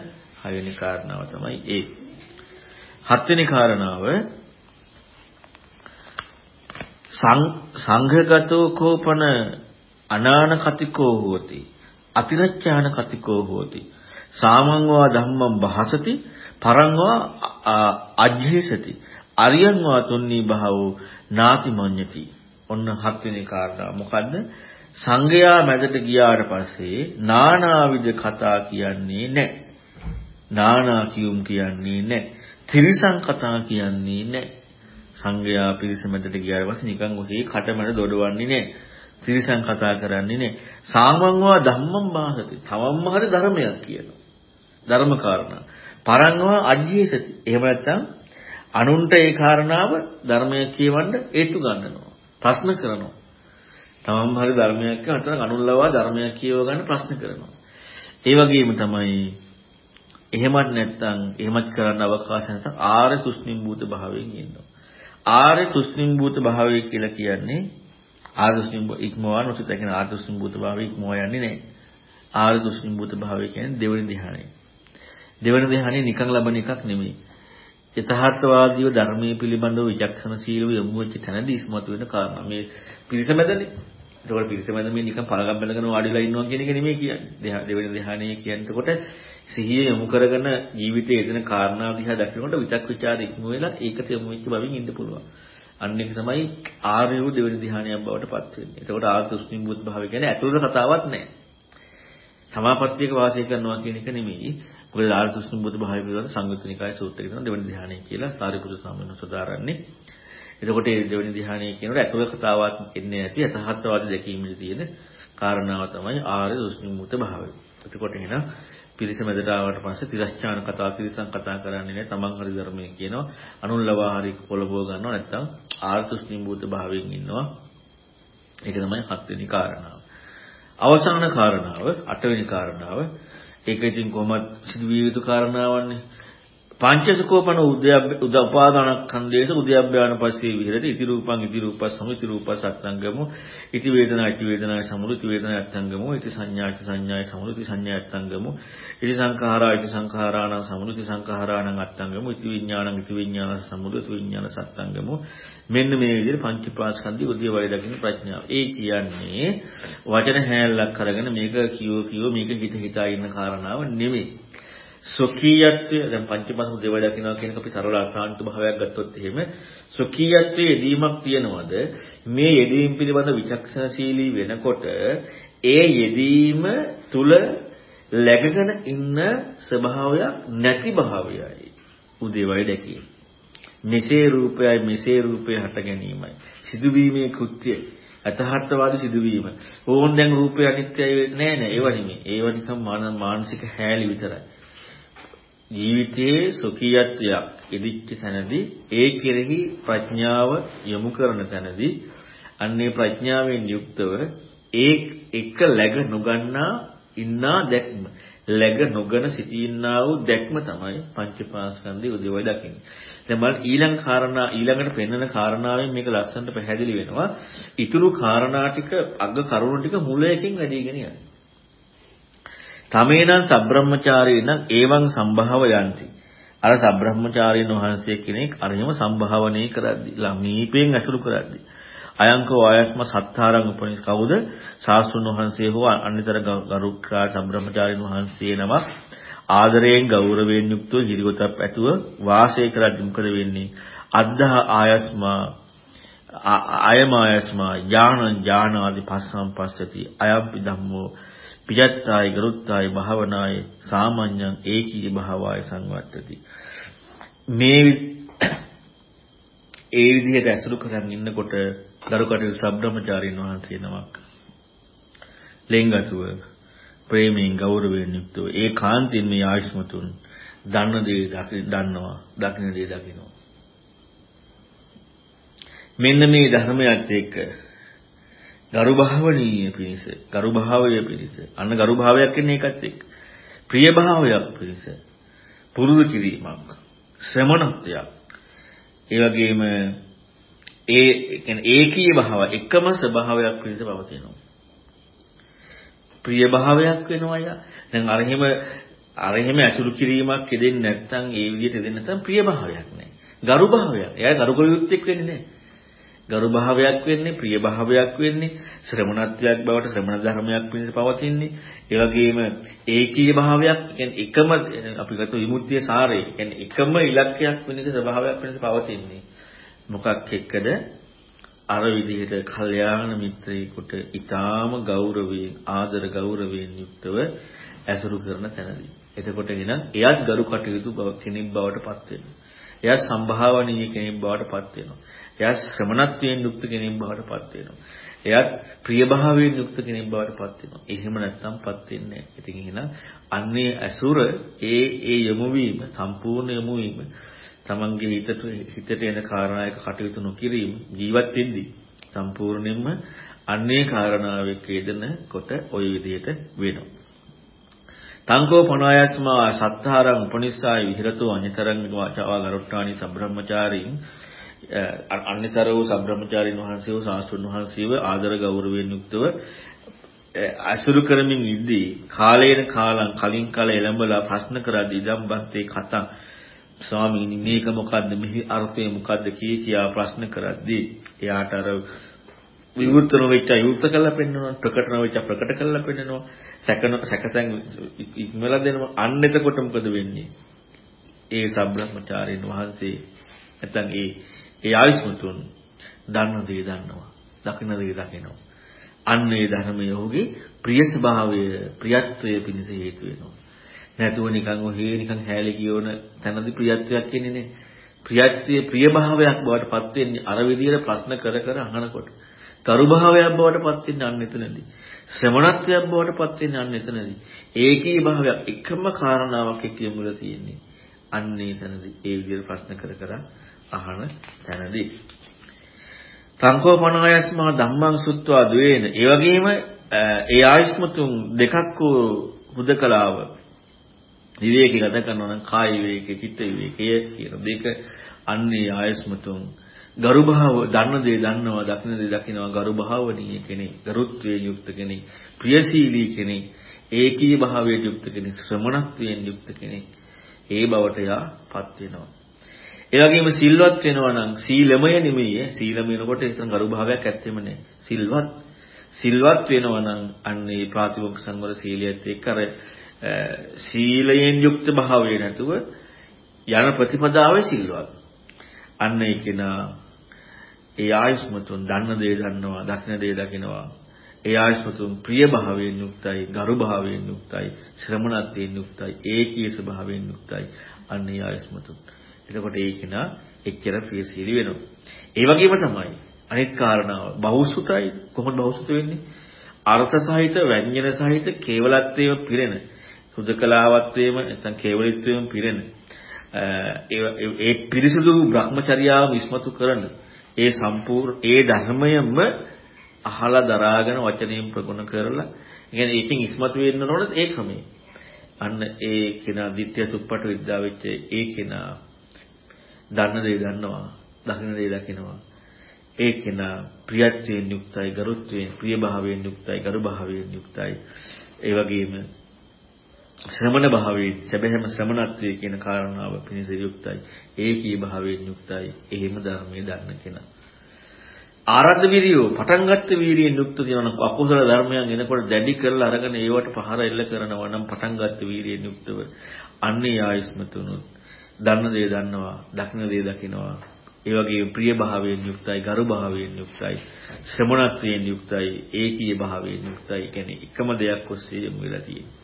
හයවෙනි කාරණාව තමයි ඒ. හත්වෙනි කාරණාව සංඝගතෝ කෝපන අනාන කතිකෝ හෝති අතිරච්ඡාන කතිකෝ හෝති. සාමංවා ධම්මං භාසති පරංවා අජ්ජේසති. අරියං වා තුන්නී භාවෝ නාති මඤ්ඤති. ඔන්න හත්වෙනි කාරණා මොකද්ද? සංඝයා මැදට ගියාට පස්සේ නානාවිද කතා කියන්නේ නැහැ. නානා කියුම් කියන්නේ නැහැ තිරිසන් කතා කියන්නේ නැහැ. සංඝයා පිරිස මැදට ගියාට පස්සේ නිකන් ඔහේ කටමැද දොඩවන්නේ නැහැ. තිරිසන් කතා කරන්නේ නැහැ. සාමංවා ධම්මං භාසති. තවම්ම හරි ධර්මයක් කියනවා. ධර්ම කාරණා. පරංවා අජ්ජේසති. එහෙම නැත්නම් අනුන්ට ඒ කාරණාව ධර්මය කියවන්න හේතු ගන්නවා. ප්‍රශ්න කරනවා. තමම් හරි ධර්මයක් කියන අතන අනුන්ලවා ධර්මයක් කියව ගන්න ප්‍රශ්න කරනවා. ඒ වගේම තමයි එහෙමත් නැත්නම් එහෙමත් කරන්න අවකාශ නැත්නම් ආර්ය තුෂ්ණිම්බූත භාවයෙන් ඉන්නවා. ආර්ය තුෂ්ණිම්බූත භාවය කියලා කියන්නේ ආර්ය තුෂ්ණිම්බූත ඉක්මවා නොසිත කියන ආර්ය තුෂ්ණිම්බූත භාවය ඉක්මවා යන්නේ නැහැ. ආර්ය තුෂ්ණිම්බූත භාවය කියන්නේ දෙවෙනි ධ්‍යානය. දෙවෙනි ධ්‍යානෙ නිකන් ලබන එකක් නෙමෙයි. යථාර්ථවාදීව ධර්මයේ පිළිබඳව විචක්ෂණශීලව යොමු වෙච්ච තැනදී ඉස්මතු වෙන කාරණා. මේ පිරිසමැදනේ. ඒකෝට පිරිසමැද මේ නිකන් පළගම් බැලගෙන වාඩිලා ඉන්නවා කියන එක නෙමෙයි කියන්නේ. දෙවෙනි ධ්‍යානය කියනකොට සිහිය යොමු කරගෙන ජීවිතයේ යෙදෙන කාරණා දිහා දකිනකොට විචක් ਵਿਚාර ඉක්ම වෙලා ඒකට යොමු වෙච්ච බවින් ඉන්න පුළුවන්. අන්න ඒක තමයි ආර්ය වූ දෙවෙනි ධ්‍යානයක් බවට පත් වෙන්නේ. එතකොට ආර්ය තුෂ්ණිම්බුත් භාවය කියන්නේ ඇතුළත කතාවක් නෑ. සමාපත්තියක වාසය කරනවා කියන එක නෙමෙයි. මොකද ආර්ය තුෂ්ණිම්බුත් භාවය පිළිබඳ සංයුත්නිකාය සූත්‍රයේ තියෙන දෙවෙනි ධ්‍යානය කියලා සාරිපුත්‍ර ස්වාමීන් වහන්සේ සදාරන්නේ. එතකොට මේ දෙවෙනි ධ්‍යානය කියනකොට ඇතුළත කතාවක් එන්නේ නැති යථාර්ථවාදී දැකීමේ තියෙන කාරණාව තමයි ආර්ය තුෂ්ණිම්බුත් භාවය. එතකොට එහෙනම් පිරිස මැදට ආවට පස්සේ තිරස්චාන කතා තිරසං කතා කරන්නේ නැහැ. තමන් හරි ධර්මයේ කියනවා. අනුල්ලවා හරි පොළඹව ගන්නවා. නැත්නම් ආර්ථුස්නිම්බූත භාවයෙන් ඉන්නවා. ඒක තමයි හත්වෙනි කාරණාව. අවසාන කාරණාව අටවෙනි කාරණාව. ඒක ඉතින් කොහොමද සිදුවිය යුතු කාරණාවන්නේ පංචසකෝපන උපාදානස්කන්ධයේස උද්‍යප්පයන පස්සේ විහෙරති. ඉති රූපං ඉති රූපස් සමිති රූපස් අත්ංගමු ඉති වේදනා ඉති වේදනා සමුදු ඉති වේදනා අත්ංගමු ඉති සංඥා ඉති සංඥා සමුදු ඉති සංඥා අත්ංගමු ඉති සංඛාරා ඉති සංඛාරාණං සමුදු ඉති සංඛාරාණං අත්ංගමු ඉති විඥානං ඉති විඥාන සමුදු ඉති විඥාන සත්ංගමු මෙන්න මේ විදිහට පංචපාස්කන්ධي උද්‍ය වල දකින්න ප්‍රඥාව. ඒ කියන්නේ වචන හැලලක් අරගෙන මේක කියෝ කියෝ මේක හිත හිතා ඉන්න කාරණාව නෙමෙයි. ස්වකීයත්වය දැන් පංචමහත් දේවල් දකින්නවා කියන අපි සරල අර්ථාන්ත භාවයක් ගත්තොත් එහෙම ස්වකීයත්වයේ යෙදීමක් තියනවාද? මේ යෙදීම පිළිබඳ විචක්ෂණශීලී වෙනකොට ඒ යෙදීම තුල läගගෙන ඉන්න ස්වභාවයක් නැති භාවයයි උදේවයි දැකීම. මෙසේ රූපයයි මෙසේ රූපය හට ගැනීමයි. සිදුවීමේ කෘත්‍යය අතහත්වාදී සිදුවීම. ඕන් දැන් රූපය අනිත්‍යයි නෑ නෑ ඒව නෙමෙයි. ඒව නිකම් මානසික හැලී විතරයි. ජීවිතයේ සුඛියත්වයක් ඉදිච්ච තැනදී ඒ කෙරෙහි ප්‍රඥාව යොමු කරන තැනදී අන්නේ ප්‍රඥාවෙන් යුක්තව ඒ එක läග නොගන්නා ඉන්නා දැක්ම läග නොගන සිටින්නා වූ දැක්ම තමයි පංචපාස්කන්ධයේ උදේවයි දකින්නේ. දැන් බලන්න ඊළඟ කාරණා ඊළඟට පෙන්වන කාරණාවෙන් මේක ලස්සනට පැහැදිලි වෙනවා. ඊතුරු කාරණා ටික අග කරුණු ටික මුලයකින් වැඩිගෙන යනවා. තමේනම් සබ්‍රහ්මචාරී නම් ඒවං සම්භාව යන්ති. අර සබ්‍රහ්මචාරීන් වහන්සේ කෙනෙක් අරහිම සම්භාවනය කරද්දී ළමීපෙන් ඇසුරු කරද්දී අයංකෝ ආයස්ම සත්තාරං උපනිස් කවුද? ශාස්ත්‍රුන් වහන්සේ හෝ අනිතර ගරුක්‍රා සම්බ්‍රහ්මචාරින් වහන්සේ නමක් ආදරයෙන් ගෞරවයෙන් යුක්තව හිරිගොතක් ඇතුව වාසය කරද්දී මොකද වෙන්නේ? අද්දහ ආයස්මා අයම ආයස්මා ඥාන ඥානාදි පස්සම් පස්සති අයම්පි ධම්මෝ පියත්තාය ගරුත්තාය භාවනාය සාමාන්‍යං ඒකී භාවාය සංවත්තති. මේ ඒ විදිහට ඇසුරු කරන් ඉන්නකොට දරුකටයුතු සබ්‍රමචාරින් වහන්සේ නමක්. ලෙන්ගතුව ප්‍රේමයෙන් ගෞරවයෙන් යුක්තව ඒ කාන්තින් මේ ආයුෂ්මතුන් දන්න දේ දන්නවා දකින්න දේ දකිනවා. මෙන්න මේ ධර්මයත් එක්ක ගරු භාවනීය පිණිස ගරු භාවය පිණිස. අන්න ගරු භාවයක් කියන්නේ ඒකත් එක්ක. ප්‍රිය භාවයක් පිණිස පුරුදු කිරීමක් ශ්‍රමණත්වයක්. ඒ වගේම ඒ කියන්නේ ඒකීය භාව එකම ස්වභාවයක් පිණිස පවතිනවා. ප්‍රිය භාවයක් වෙනවා යා. දැන් අර එහෙම අර එහෙම ඇසුරු කිරීමක් දෙන්නේ නැත්නම් ඒ විදිහට දෙන්නේ නැත්නම් ප්‍රිය භාවයක් නැහැ ගරු භාවයක් එයා ගරු කළ යුත්තේක් වෙන්නේ නැහැ ගරු භාවයක් වෙන්නේ ප්‍රිය භාවයක් වෙන්නේ ශ්‍රමණත්වයක් බවට ශ්‍රමණ ධර්මයක් පිණිස පවතින්නේ. ඒ වගේම ඒකීය භාවයක් කියන්නේ එකම අපි ගත්ත විමුක්තිය සාරය කියන්නේ එකම ඉලක්කයක් වෙනක ස්වභාවයක් වෙනස පවතින්නේ. මොකක් එක්කද? අර විදිහට කල්යාණ මිත්‍රයෙකුට ඊටාම ගෞරවයෙන් ආදර ගෞරවයෙන් යුක්තව ඇසුරු කරන තැනදී. එතකොට එනම් එයත් ගරු කටයුතු කෙනෙක් බවට පත් වෙනවා. එයා සම්භාවනීය කෙනෙක් බවට පත් වෙනවා. එයා ශ්‍රමණත්වයෙන් යුක්ත කෙනෙක් බවට පත් වෙනවා. එයාත් ප්‍රියභාවයෙන් යුක්ත කෙනෙක් බවට පත් වෙනවා. එහෙම නැත්නම් පත් වෙන්නේ නැහැ. ඉතින් එහෙනම් අන්නේ අසුර ඒ ඒ යොමු වීම සම්පූර්ණ යොමු වීම තමන්ගේ හිතට හිතට එන කාරණායක කටයුතු නොකිරීම ජීවත් වෙද්දී සම්පූර්ණයෙන්ම අන්නේ කාරණාවක යෙදෙන කොට ওই විදිහට වෙනවා. තංකෝ පනායස්මා සත්තාරං උපනිස්සාය විහෙරතෝ අඤ්‍යතරං වාචා ගරුට්ටානි සබ්‍රහ්මචාරීන් අන්‍යතර වූ සබ්‍රහ්මචාරීන් වහන්සේ වූ සාස්ත්‍රුන් වහන්සේව ආදර ගෞරවයෙන් යුක්තව අසුරු කරමින් ඉද්දී කාලේන කාලං කලින් කල එළඹලා ප්‍රශ්න කරද්දී ඉදම් බන්තේ කතා ස්වාමීනි මේක මොකද්ද? මෙහි අර්ථය මොකද්ද? කී කියා ප්‍රශ්න කරද්දී එයාට අර විවෘත නොවෙච්ච විවෘත කරලා පෙන්නනවා ප්‍රකට නොවෙච්ච ප්‍රකට කරලා පෙන්නනවා. සැකන සැකසෙන් ඉක්මලා දෙනවා. අන්න එතකොට මොකද වෙන්නේ? ඒ සබ්‍රහ්මචාරීන් වහන්සේ නැත්නම් ඒ ඒ ආයුෂ්මතුන් දන්න දේ දන්නවා දකින්න දේ දකිනවා අන්න ඒ ධර්මයේ ඔහුගේ ප්‍රිය ස්වභාවය ප්‍රියත්වය පිණිස හේතු වෙනවා නැතුව නිකන් ඔහේ නිකන් හැලී කියවන තැනදී ප්‍රියත්වයක් කියන්නේ නේ ප්‍රියත්වයේ ප්‍රිය භාවයක් බවට පත් වෙන්නේ අර විදියට ප්‍රශ්න කර කර අහනකොට තරු භාවයක් බවට පත් වෙන්නේ අන්න එතනදී. ශ්‍රමණත්වයක් බවට පත් වෙන්නේ අන්න එතනදී. ඒකී භාවයක් එකම කාරණාවක් එක්ක යමුලා තියෙන්නේ. අන්න එතනදී ඒ විදිහට ප්‍රශ්න කර කර අහන තැනදී. සංකෝපනායස්මා ධම්මං සුත්වා ද්වේන. ඒ වගේම ඒ ආයස්මතුන් දෙකක් වූ හුදකලාව විවේකී ගත කරනවා නම් කාය විවේකී චිත්ත විවේකී කියන දෙක අන්නේ ආයස්මතුන් ගරු භාව දන්න දේ දන්නවා දකින්න දේ දකිනවා ගරු භාවනීය කෙනෙක් ගරුත්වයෙන් යුක්ත කෙනෙක් ප්‍රියශීලී කෙනෙක් ඒකී භාවයෙන් යුක්ත කෙනෙක් ශ්‍රමණත්වයෙන් යුක්ත කෙනෙක් ඒ බවට යාපත් වෙනවා ඒ වගේම සිල්වත් වෙනවා නම් සීලමය නෙමෙයි සීලම වෙනකොට එතන ගරු භාවයක් ඇත්තෙම නෑ සිල්වත් සිල්වත් වෙනවා නම් අන්නේ ප්‍රාතිමොක්ඛ සංවර සීලියත් එක්ක අර සීලයෙන් යුක්ත භාවය නැතුව යන ප්‍රතිපදාවේ සිල්වත් අන්න ඒ කෙනා ඒ ආයුෂ්මතුන් දන්න දේ දන්නවා, දකින දේ දකිනවා. ඒ ආයුෂ්මතුන් ප්‍රිය භාවයෙන් යුක්තයි, ගරු භාවයෙන් යුක්තයි, ශ්‍රමණත්වයෙන් යුක්තයි, ඒකී ස්වභාවයෙන් යුක්තයි. අන්න ඒ ආයුෂ්මතුන්. එතකොට ඒ කෙනා එච්චර ප්‍රියශීලී වෙනවා. ඒ වගේම තමයි අනෙක් කාරණාව බහුසුතයි කොහොමද බහුසුත වෙන්නේ? අර්ථ සහිත, ව්‍යංජන සහිත, කේවලත්වයේ පිරෙන සුදකලාවත්වයේම නැත්නම් කේවලිත්වයේම පිරෙන ඒ පිරිසුදු භ්‍රමචර්යාව විස්මතු කරන ඒ සම්පූර්ණ ඒ ධර්මයම අහලා දරාගෙන වචනයෙන් ප්‍රගුණ කරලා කියන්නේ ඒකෙන් ඉස්මතු වෙන්න ඕන ඒ ක්‍රමය. අන්න ඒ කෙනා ditthya suppata විද්‍යාව වෙච්ච ඒ කෙනා දන්න දේ දන්නවා, දකින්න දේ දකිනවා. ඒ කෙනා ප්‍රියත්වයෙන් යුක්තයි, ගරුත්වයෙන්, ප්‍රියභාවයෙන් යුක්තයි, ගරුභාවයෙන් යුක්තයි. ඒ වගේම ශ්‍රමණ භාවයේ සැබෑම ශ්‍රමණත්වයේ කියන කාරණාව පිණිස යුක්තයි. ඒකී භාවයෙන් යුක්තයි. එහෙම ධර්මයේ දන්න කෙනා. ආරද්ධ වීරියෝ පටන් ගත්ත වීරියෙන් යුක්ත තියෙනවා නම් අකුසල ධර්මයන් එනකොට දැඩි කරලා අරගෙන ඒවට පහර එල්ල කරනවා නම් පටන් ගත්ත වීරියෙන් යුක්තව අන්නේ ආයස්මතුනොත් දන්න දේ දන්නවා දකින්න දේ දකිනවා. ඒ වගේ ප්‍රිය භාවයෙන් යුක්තයි ගරු භාවයෙන් යුක්තයි ශ්‍රමණත්වයෙන් යුක්තයි ඒකීය භාවයෙන් යුක්තයි. කියන්නේ එකම දෙයක් ඔස්සේ යොමු වෙලා තියෙන්නේ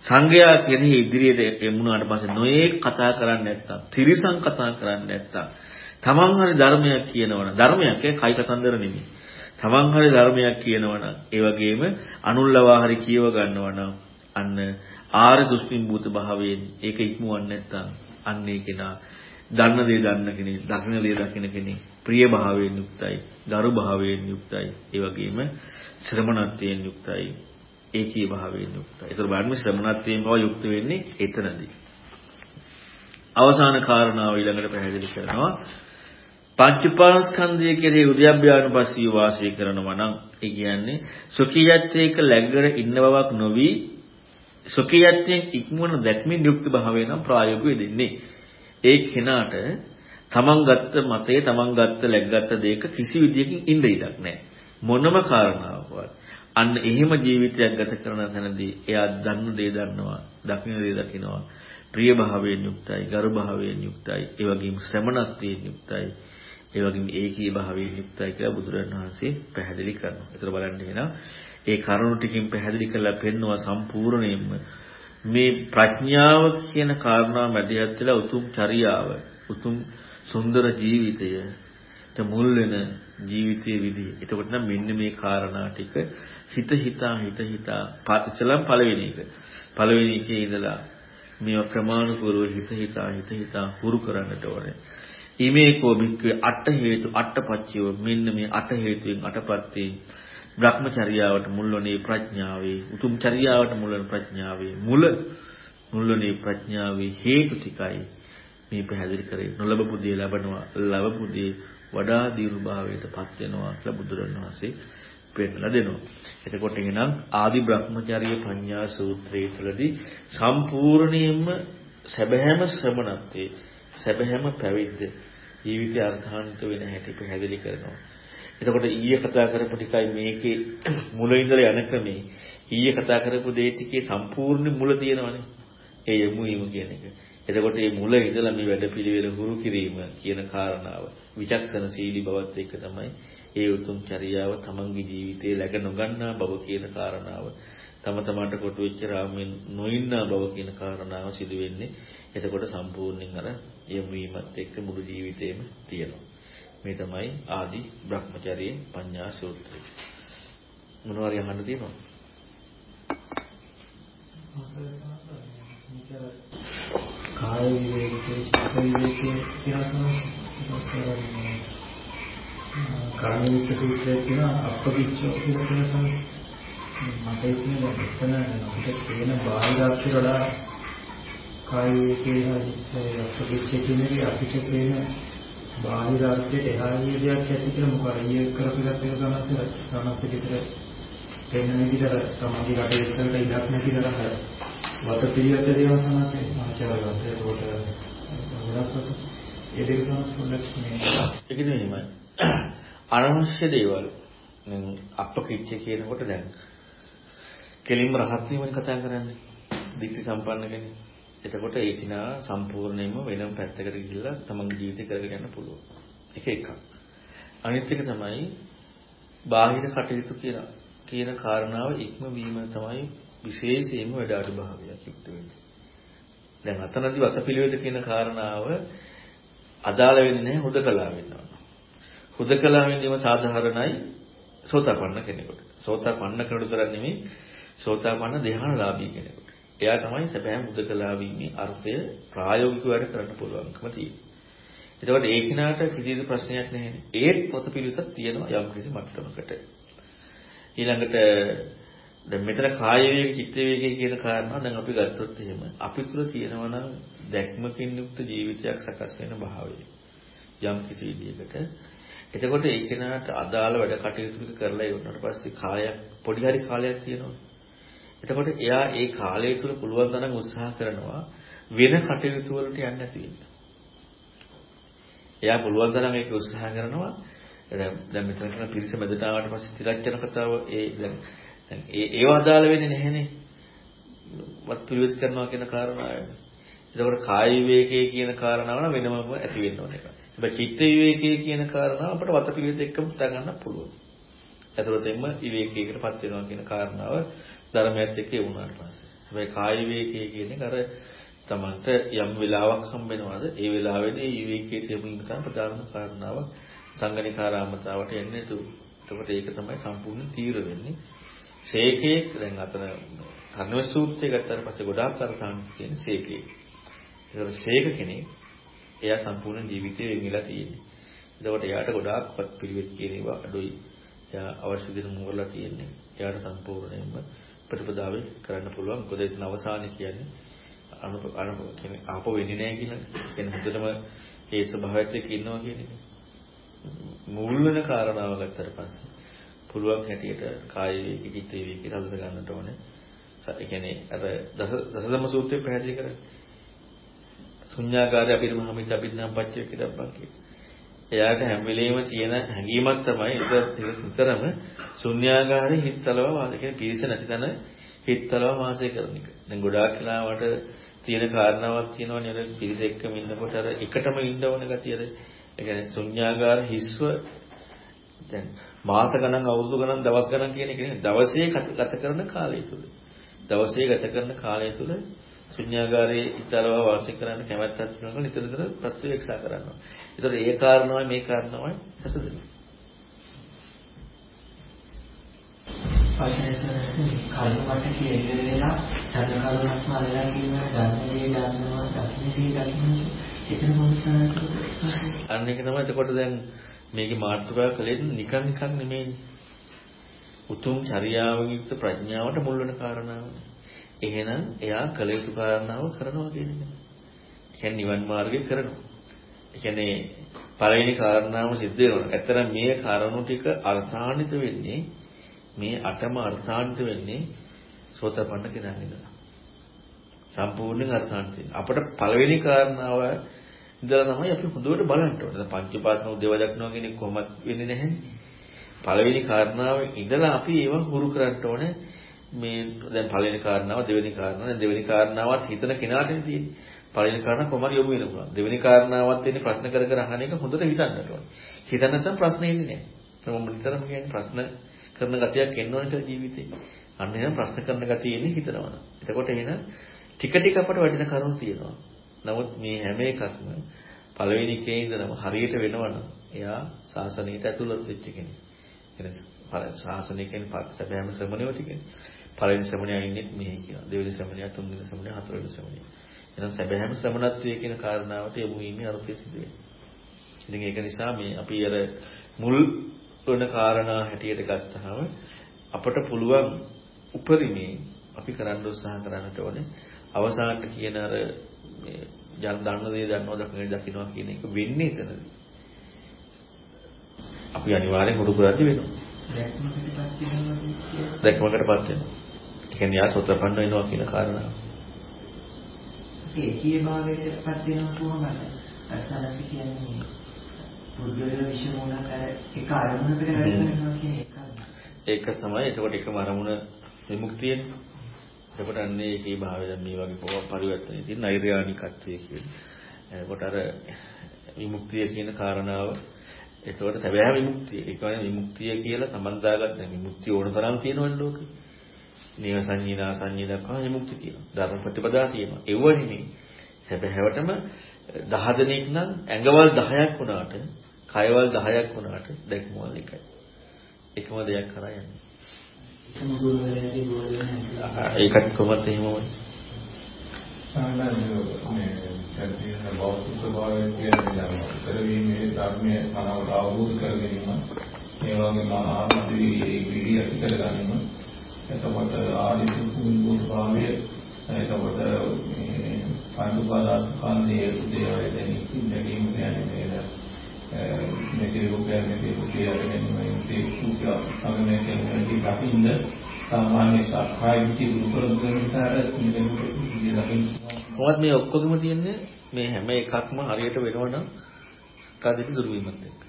සංඝයා කෙනෙහි ඉදිරියට එමුණාට පස්සේ නොයේ කතා කරන්නේ නැත්තම් තිරිසන් කතා කරන්නේ නැත්තම් තමන් හරි ධර්මයක් කියනවනම් ධර්මයක් ඒ කයි කතන්දර නෙමෙයි. තමන් හරි ධර්මයක් කියනවනම් ඒ වගේම අනුල්ලවා හරි කියව ගන්නවනම් අන්න ආර දුස්මින් භූත භාවයෙන් ඒක ඉක්මවන්නේ නැත්තම් අන්න ඒ කෙනා දන්න දේ දන්න කෙනෙක්, දකින්න දේ දකින්න කෙනෙක්, ප්‍රිය භාවයෙන් යුක්තයි, දරු භාවයෙන් යුක්තයි, ඒ වගේම ශ්‍රමණත්වයෙන් යුක්තයි, ඒකී භාවයෙන් යුක්තයි. ඒතර බලන්න ශ්‍රමණත්වයෙන් බව යුක්ත වෙන්නේ එතනදී. අවසාන කාරණාව ඊළඟට පැහැදිලි කරනවා පංච උපාස්කන්ධය කෙරෙහි උද්‍යප්පයානුපස්සීව වාසය කරනවා නම් ඒ කියන්නේ සුඛියත්වයක läග්ගර ඉන්න බවක් නොවි සුඛියත්වයෙන් ඉක්මවන දැක්මින් යුක්ත භාවය නම් ප්‍රායෝගිකව දෙන්නේ. ඒ කෙනාට තමන් ගත්ත මතයේ තමන් ගත්ත läග්ගත්ත දෙයක කිසි විදියකින් ඉන්න ඉඩක් නැහැ. මොනම කාරණාවකවත්. අන්න එහෙම ජීවිතයක් ගත කරන තැනදී එයා දන්න දේ දන්නවා, දකින්න දේ දකිනවා. ප්‍රිය භාවයෙන් යුක්තයි, ගරු භාවයෙන් යුක්තයි, ඒ වගේම ශ්‍රමණත්වයෙන් යුක්තයි. ඒ වගේම ඒකී භාවයෙන් යුක්තයි කියලා බුදුරජාණන් වහන්සේ පැහැදිලි කරනවා. ඒතර බලන්න එහෙනම් ඒ කරුණු ටිකින් පැහැදිලි කරලා පෙන්නවා සම්පූර්ණයෙන්ම මේ ප්‍රඥාව කියන කාරණාව මැදිහත් වෙලා උතුම් චර්යාව, උතුම් සුන්දර ජීවිතය මුල් වෙන ජීවිතයේ විදිහ. එතකොට නම් මෙන්න මේ කාරණා ටික හිත හිතා හිත හිතා ඉතලම් පළවෙනි එක. පළවෙනි එකේ ඉඳලා මේවා ප්‍රමාණිකවරව හිත හිතා හිත හිතා හුරු කරන්නට ඕනේ. ඉමේකෝ බික්කේ අට හේතු අටපච්චයව මෙන්න මේ අට හේතුවෙන් අටපත්තේ භ්‍රමචර්යාවට මුල්වනේ ප්‍රඥාවේ උතුම් චර්යාවට මුල්වන ප්‍රඥාවේ මුල මුල්වනේ ප්‍රඥාවේ හේතු ටිකයි මේ පැහැදිලි කරේ නොලබපු දේ ලබනවා ලබපු දේ වඩා දීර්ඝ භාවයට පත් වෙනවා කියලා බුදුරණවහන්සේ පෙන්නලා දෙනවා. එතකොට එහෙනම් ආදි බ්‍රහ්මචර්ය පඤ්ඤා සූත්‍රයේ තුලදී සම්පූර්ණයෙන්ම සැබෑම ශ්‍රමණත්වයේ සැබෑම පැවිද්ද ජීවිතය අර්ථාන්විත වෙන හැටි පැහැදිලි කරනවා. එතකොට ඊයේ කතා කරපු ටිකයි මේකේ මුල ඉඳලා යන ක්‍රමේ ඊයේ කතා කරපු දේ ටිකේ සම්පූර්ණ මුල තියෙනවනේ. ඒ යමු යමු කියන එක. එතකොට මේ මුල ඉඳලා මේ වැඩපිළිවෙල හුරු කිරීම කියන කාරණාව විචක්ෂණශීලී බවත් එක්ක තමයි ඒ උතුම් චර්යාව තමන්ගේ ජීවිතේ läග නොගන්නා බව කියන කාරණාව තම තමාට කොටු වෙච්ච රාමෙන් නොඉන්නා බව කියන කාරණාව සිදු වෙන්නේ එතකොට සම්පූර්ණයෙන් අර යොමු වීමත් එක්ක මුළු ජීවිතේම තියෙනවා මේ තමයි ආදි බ්‍රහ්මචර්යයේ පඤ්ඤා සූත්‍රය මොනවාරි අහන්න තියෙනවද? කාය විවේකයේ චිත්ත විවේකයේ කියලා කාණීක සූත්‍රයේ තියෙන අපපිච්චෝ කියලා කියන සම මට ඉතින් එතන අපිට තියෙන බාහිර අක්ෂර වල කායේ කියන අපපිච්චේ කියන්නේ අපිට තියෙන බාහිර අර්ථයට එහා ගිය දෙයක් ඇති කියලා මොකද ඊයේ කරපු එකත් ඒක සමස්ත සමස්ත විතර තේරෙන විදිහට තමයි රටේ ඉස්සරට ඉඩක් නැති තරහ වත පිළිවෙත දේවල් සමස්ත ආචාරවලට ඒකට ගොඩක් ඒ දෙක සමස්ත පොඩ්ඩක් මේ ඒක නෙමෙයි අනවශ්‍ය දේවල් දැන් අපකිච්ච කියනකොට දැන් කෙලින්ම රහත් වීමෙන් කතා කරන්නේ. දික්ටි සම්පන්න කෙනෙක්. එතකොට ඒ කිනා සම්පූර්ණයෙන්ම වෙනම පැත්තකට ගිහිල්ලා තමන්ගේ ජීවිතය කරගෙන යන්න පුළුවන්. ඒක එකක්. අනිත් එක තමයි බාහිර කටයුතු කියන කියන කාරණාව ඉක්ම වීම තමයි විශේෂයෙන්ම වැඩ අඩු භාවයක් යුක්ත වෙන්නේ. දැන් අතනදි වතපිළිවෙත කියන කාරණාව අදාළ වෙන්නේ නැහැ හොදකලා වෙනවා. හුදකලා වෙන්නේම සාධාරණයි සෝතාපන්න කෙනෙකුට. සෝතාපන්න කෙනෙකුට තරක් නෙමෙයි සෝතාපන්න ධ්‍යානලාභී කෙනෙකුට. එයා තමයි සැබෑම උදකලා වීමේ අර්ථය ප්‍රායෝගිකව වැඩ කරන්න පුළුවන්කම තියෙන්නේ. එතකොට ඒ කෙනාට කිසිදු ප්‍රශ්නයක් නැහැ. ඒත් පොත පිළිවෙතක් තියෙනවා යම් කිසි මට්ටමකට. ඊළඟට දැන් මෙතන කාය වේග චිත්ත වේග කියන කාරණා දැන් අපි ගත්තොත් එහෙම අපි තුල තියෙනවා නම් දැක්මකින් යුක්ත ජීවිතයක් සකස් වෙන භාවය. යම් කිසි විදියකට එතකොට ඒ කෙනාට අදාළ වැඩ කටයුතු කරලා ඉවරනට පස්සේ කාලයක් පොඩි හරි කාලයක් තියෙනවා. එතකොට එයා ඒ කාලය තුල පුළුවන් තරම් උත්සාහ කරනවා වෙන කටයුතු වලට යන්නේ නැති වෙන්න. එයා පුළුවන් තරම් ඒක උත්සාහ කරනවා දැන් මෙතන කරන පිරිස මැදට ආවට පස්සේ තිරච්චන කතාව ඒ දැන් ඒ ඒව අදාළ වෙන්නේ නැහැනේ. වත් පිළිවෙත් කරනවා කියන කාරණාව. එතකොට කාය විවේකයේ කියන කාරණාව නම් වෙනමම ඇති වෙන්න ඕන එක. හැබැයි චිත්ත විවේකයේ කියන කාරණාව අපිට වත පිළිවෙත් එක්කම හිතා ගන්න පුළුවන්. ඇතුළතින්ම විවේකයකටපත් වෙනවා කියන කාරණාව ධර්මයත් එක්ක වුණාට පස්සේ. හැබැයි කාය විවේකයේ කියන්නේ අර තමන්ට යම් වෙලාවක් හම්බ වෙනවාද ඒ වෙලාවේදී විවේකයේ යොමු වීම ප්‍රධානම කාරණාව සංගණිකාරාමතාවට එන්නේ තු. එතකොට ඒක තමයි සම්පූර්ණ තීර වෙන්නේ. ශේකේ දැන් අතන කර්ණව සූත්‍රය ගත්තාට පස්සේ ගොඩාක් අර්ථාන්ත කියන ශේකේ. ඒතර ශේක කෙනෙක් එයා සම්පූර්ණ ජීවිතේ වෙන්ගලා තියෙන්නේ. එතකොට එයාට ගොඩාක්වත් පිළිවෙත් කියන ඒවා අඩුයි. එයා අවශ්‍ය දේ මුවරලා තියෙන්නේ. එයාට සම්පූර්ණයෙන්ම ප්‍රතිපදාවේ කරන්න පුළුවන්. මොකද එතන අවසානයේ කියන්නේ අනුප අනුප කියන්නේ ආපෝ වෙන්නේ නැහැ කියන කියන හොඳටම ඒ ස්වභාවයත් එක්ක ඉන්නවා කියන එක. මුල් වෙන කාරණාව ගත්තට පස්සේ පුළුවන් හැටියට කාය වේගී චිත්ත වේගී හදස ගන්නට ඕනේ. ඒ කියන්නේ අර දස දසදම සූත්‍රය පැහැදිලි කරන්නේ. ශුන්‍යාකාරය අපිට මහමිත අභිඥා පච්චය කියලා බං කියනවා. එයාට හැම වෙලෙම තියෙන හැඟීමක් තමයි ඒක නිතරම ශුන්‍යාකාරී හිතලව වාද කියන පිරිස නැති තැන හිතලව වාසය කරන එක. දැන් ගොඩාක් වෙලාවට තියෙන කාරණාවක් තියෙනවා නේද පිරිස එක්කම ඉන්නකොට අර එකටම ඉන්න ඕන ගතියද ඒ කියන්නේ ශුන්‍යාකාර හිස්ව දැන් මාස ගණන් අවුරුදු ගණන් දවස් ගණන් කියන එක නෙවෙයි. දවසේ ගත කරන කාලය තුල දවසේ ගත කරන කාලය තුල ශුන්‍යාගාරයේ ඉතරව වාසය කරන්න කැමැත්තක් තියෙනවා නිතර නිතර ප්‍රත්‍යක්ෂා කරනවා. ඒතකොට ඒ කාරණාවයි මේ කාරණාවයි හැසදෙනවා. කර්මකට කියන්නේ වෙලා ධර්ම කරුණක්ම අල්ලලා කියන ධර්මයේ දන්නවා ධර්මයේ දකින්න එතන මොකක්ද අන්න ඒක තමයි එතකොට දැන් මේකේ මාතෘකාව කලේ නිකන් නිකන් නෙමෙයි උතුම් චර්යාවෙන් යුක්ත ප්‍රඥාවට මුල් වෙන කාරණාවනේ එහෙනම් එයා කළ යුතු කාරණාව කරනවා කියන එක. කියන්නේ නිවන් මාර්ගේ කරනවා. ඒ කියන්නේ පළවෙනි කාරණාව සිද්ධ වෙනවා. ඇත්තට මේ කාරණු ටික අර්ථාන්විත වෙන්නේ මේ අටම අර්ථාන්විත වෙන්නේ සෝතපන්න කෙනා ඉඳලා. සම්පූර්ණයෙන් අර්ථාන්විත. අපට පළවෙනි කාරණාව ඉඳලා තමයි අපි හොඳට බලන්න ඕනේ. පංචපාසන උදේව දක්නවා කියන්නේ කොහොමද වෙන්නේ නැහැ. පළවෙනි කාරණාව ඉඳලා අපි ඒව හුරු කරන්න ඕනේ. මේ දැන් පළවෙනි කාරණාව දෙවෙනි කාරණාව දැන් දෙවෙනි කාරණාවත් හිතන කෙනාටනේ තියෙන්නේ. පළවෙනි කාරණා කොහමද යොමු වෙන්න පුළුවන්. දෙවෙනි කාරණාවත් එන්නේ ප්‍රශ්න කර කර අහන එක හොඳට හිතන්නට ඕනේ. හිතන්න නැත්නම් ප්‍රශ්න එන්නේ නැහැ. මම නිතරම කියන්නේ ප්‍රශ්න කරන ගතියක් එන්න ඕනේ ජීවිතේ. අන්න එහෙනම් ප්‍රශ්න කරන ගතිය එන්නේ හිතනවා. එතකොට එහෙනම් ටික ටික අපට වටින කරුණු තියෙනවා. නමුත් මේ හැම එකක්ම පළවෙනි එකේ ඉඳලම හරියට වෙනවනම් එයා සාසනයට ඇතුළත් වෙච්ච කෙනෙක්. එන ශාසනය කියන්නේ සැබෑම ශ්‍රමණයෝ ටිකනේ. පළවෙනි ශ්‍රමණයා ඉන්නේ මෙහි කියලා. දෙවෙනි ශ්‍රමණයා තුන්වෙනි ශ්‍රමණයා හතරවෙනි ශ්‍රමණයා. එහෙනම් සැබෑම ශ්‍රමණත්වයේ කියන කාරණාවට යොමු වීමේ අර්ථය සිදු වෙනවා. ඉතින් ඒක නිසා මේ අපි අර මුල් වෙන කාරණා හැටියට ගත්තාම අපට පුළුවන් උපරිමේ අපි කරන්න උත්සාහ කරන්නට ඕනේ අවසානට කියන අර මේ ජන දන්න දේ දන්නවා දකින්න දකින්නවා කියන එක වෙන්නේ එතනදී. අපි අනිවාර්යෙන් හුරු කරද්දි වෙනවා. දැක්මකටපත් වෙනවා. කියන්නේ යා සෝතපන්න වෙනවා කියන කාරණාව. ඒකී භාවයටපත් වෙනවා කොහොමද? අර්ථනසි කියන්නේ පුද්ගල විශ්මුණ කර එක අරමුණකට වැඩෙනවා කියන එක. ඒක තමයි එතකොට එකම අරමුණ විමුක්තියනේ. එතකොට අන්නේ ඒකී භාවය දැන් මේ වගේ පරිවර්තනයේ තියෙන නෛර්යානිකත්වයේ කියන්නේ. එතකොට අර විමුක්තිය කියන කාරණාව එතකොට සැබෑ විමුක්තිය. ඒ කියන්නේ විමුක්තිය කියලා තමන් දාගත්ත විමුක්තිය ඕන තරම් තියෙනවනේ ලෝකේ. නේව සංඤීනා සංඤී දක්වා විමුක්ති තියෙනවා. ධර්ම ප්‍රතිපදා තියෙනවා. ඒව නෙමෙයි. සැබෑවටම 10 දෙනෙක් නම් ඇඟවල් 10ක් වුණාට, කයවල් 10ක් වුණාට දැක්මවල එකයි. එකම දෙයක් කරා යන්නේ. ඒකත් කොහොමද එහෙමම? සාමාන්‍යයෙන් මේ චර්ිතන භෞතික ස්වභාවය කියන්නේ දැන් කරවීමේ ධර්මයේ මනවට අවබෝධ කර ගැනීම ඒ වගේම ආත්මී විදිය ඇති කර ගැනීම එතකොට ආදී සුකුල් භාවය එතකොට මේ පංචපාදාස්කන්ධයේ උදේවය දෙන්නේ ඉඳීම කියන්නේ මේ රූපයන් මේ කුසිය ගැනීම මේ සුඛ සමනය කියන දකින්න සාමාන්‍ය සක්කාය විචි දුරු කරගෙන ඉතර මොකද මේ ඔක්කොගෙම තියෙන්නේ මේ හැම එකක්ම හරියට වෙනවනම් කදිට දුරු වීමත් එක්ක.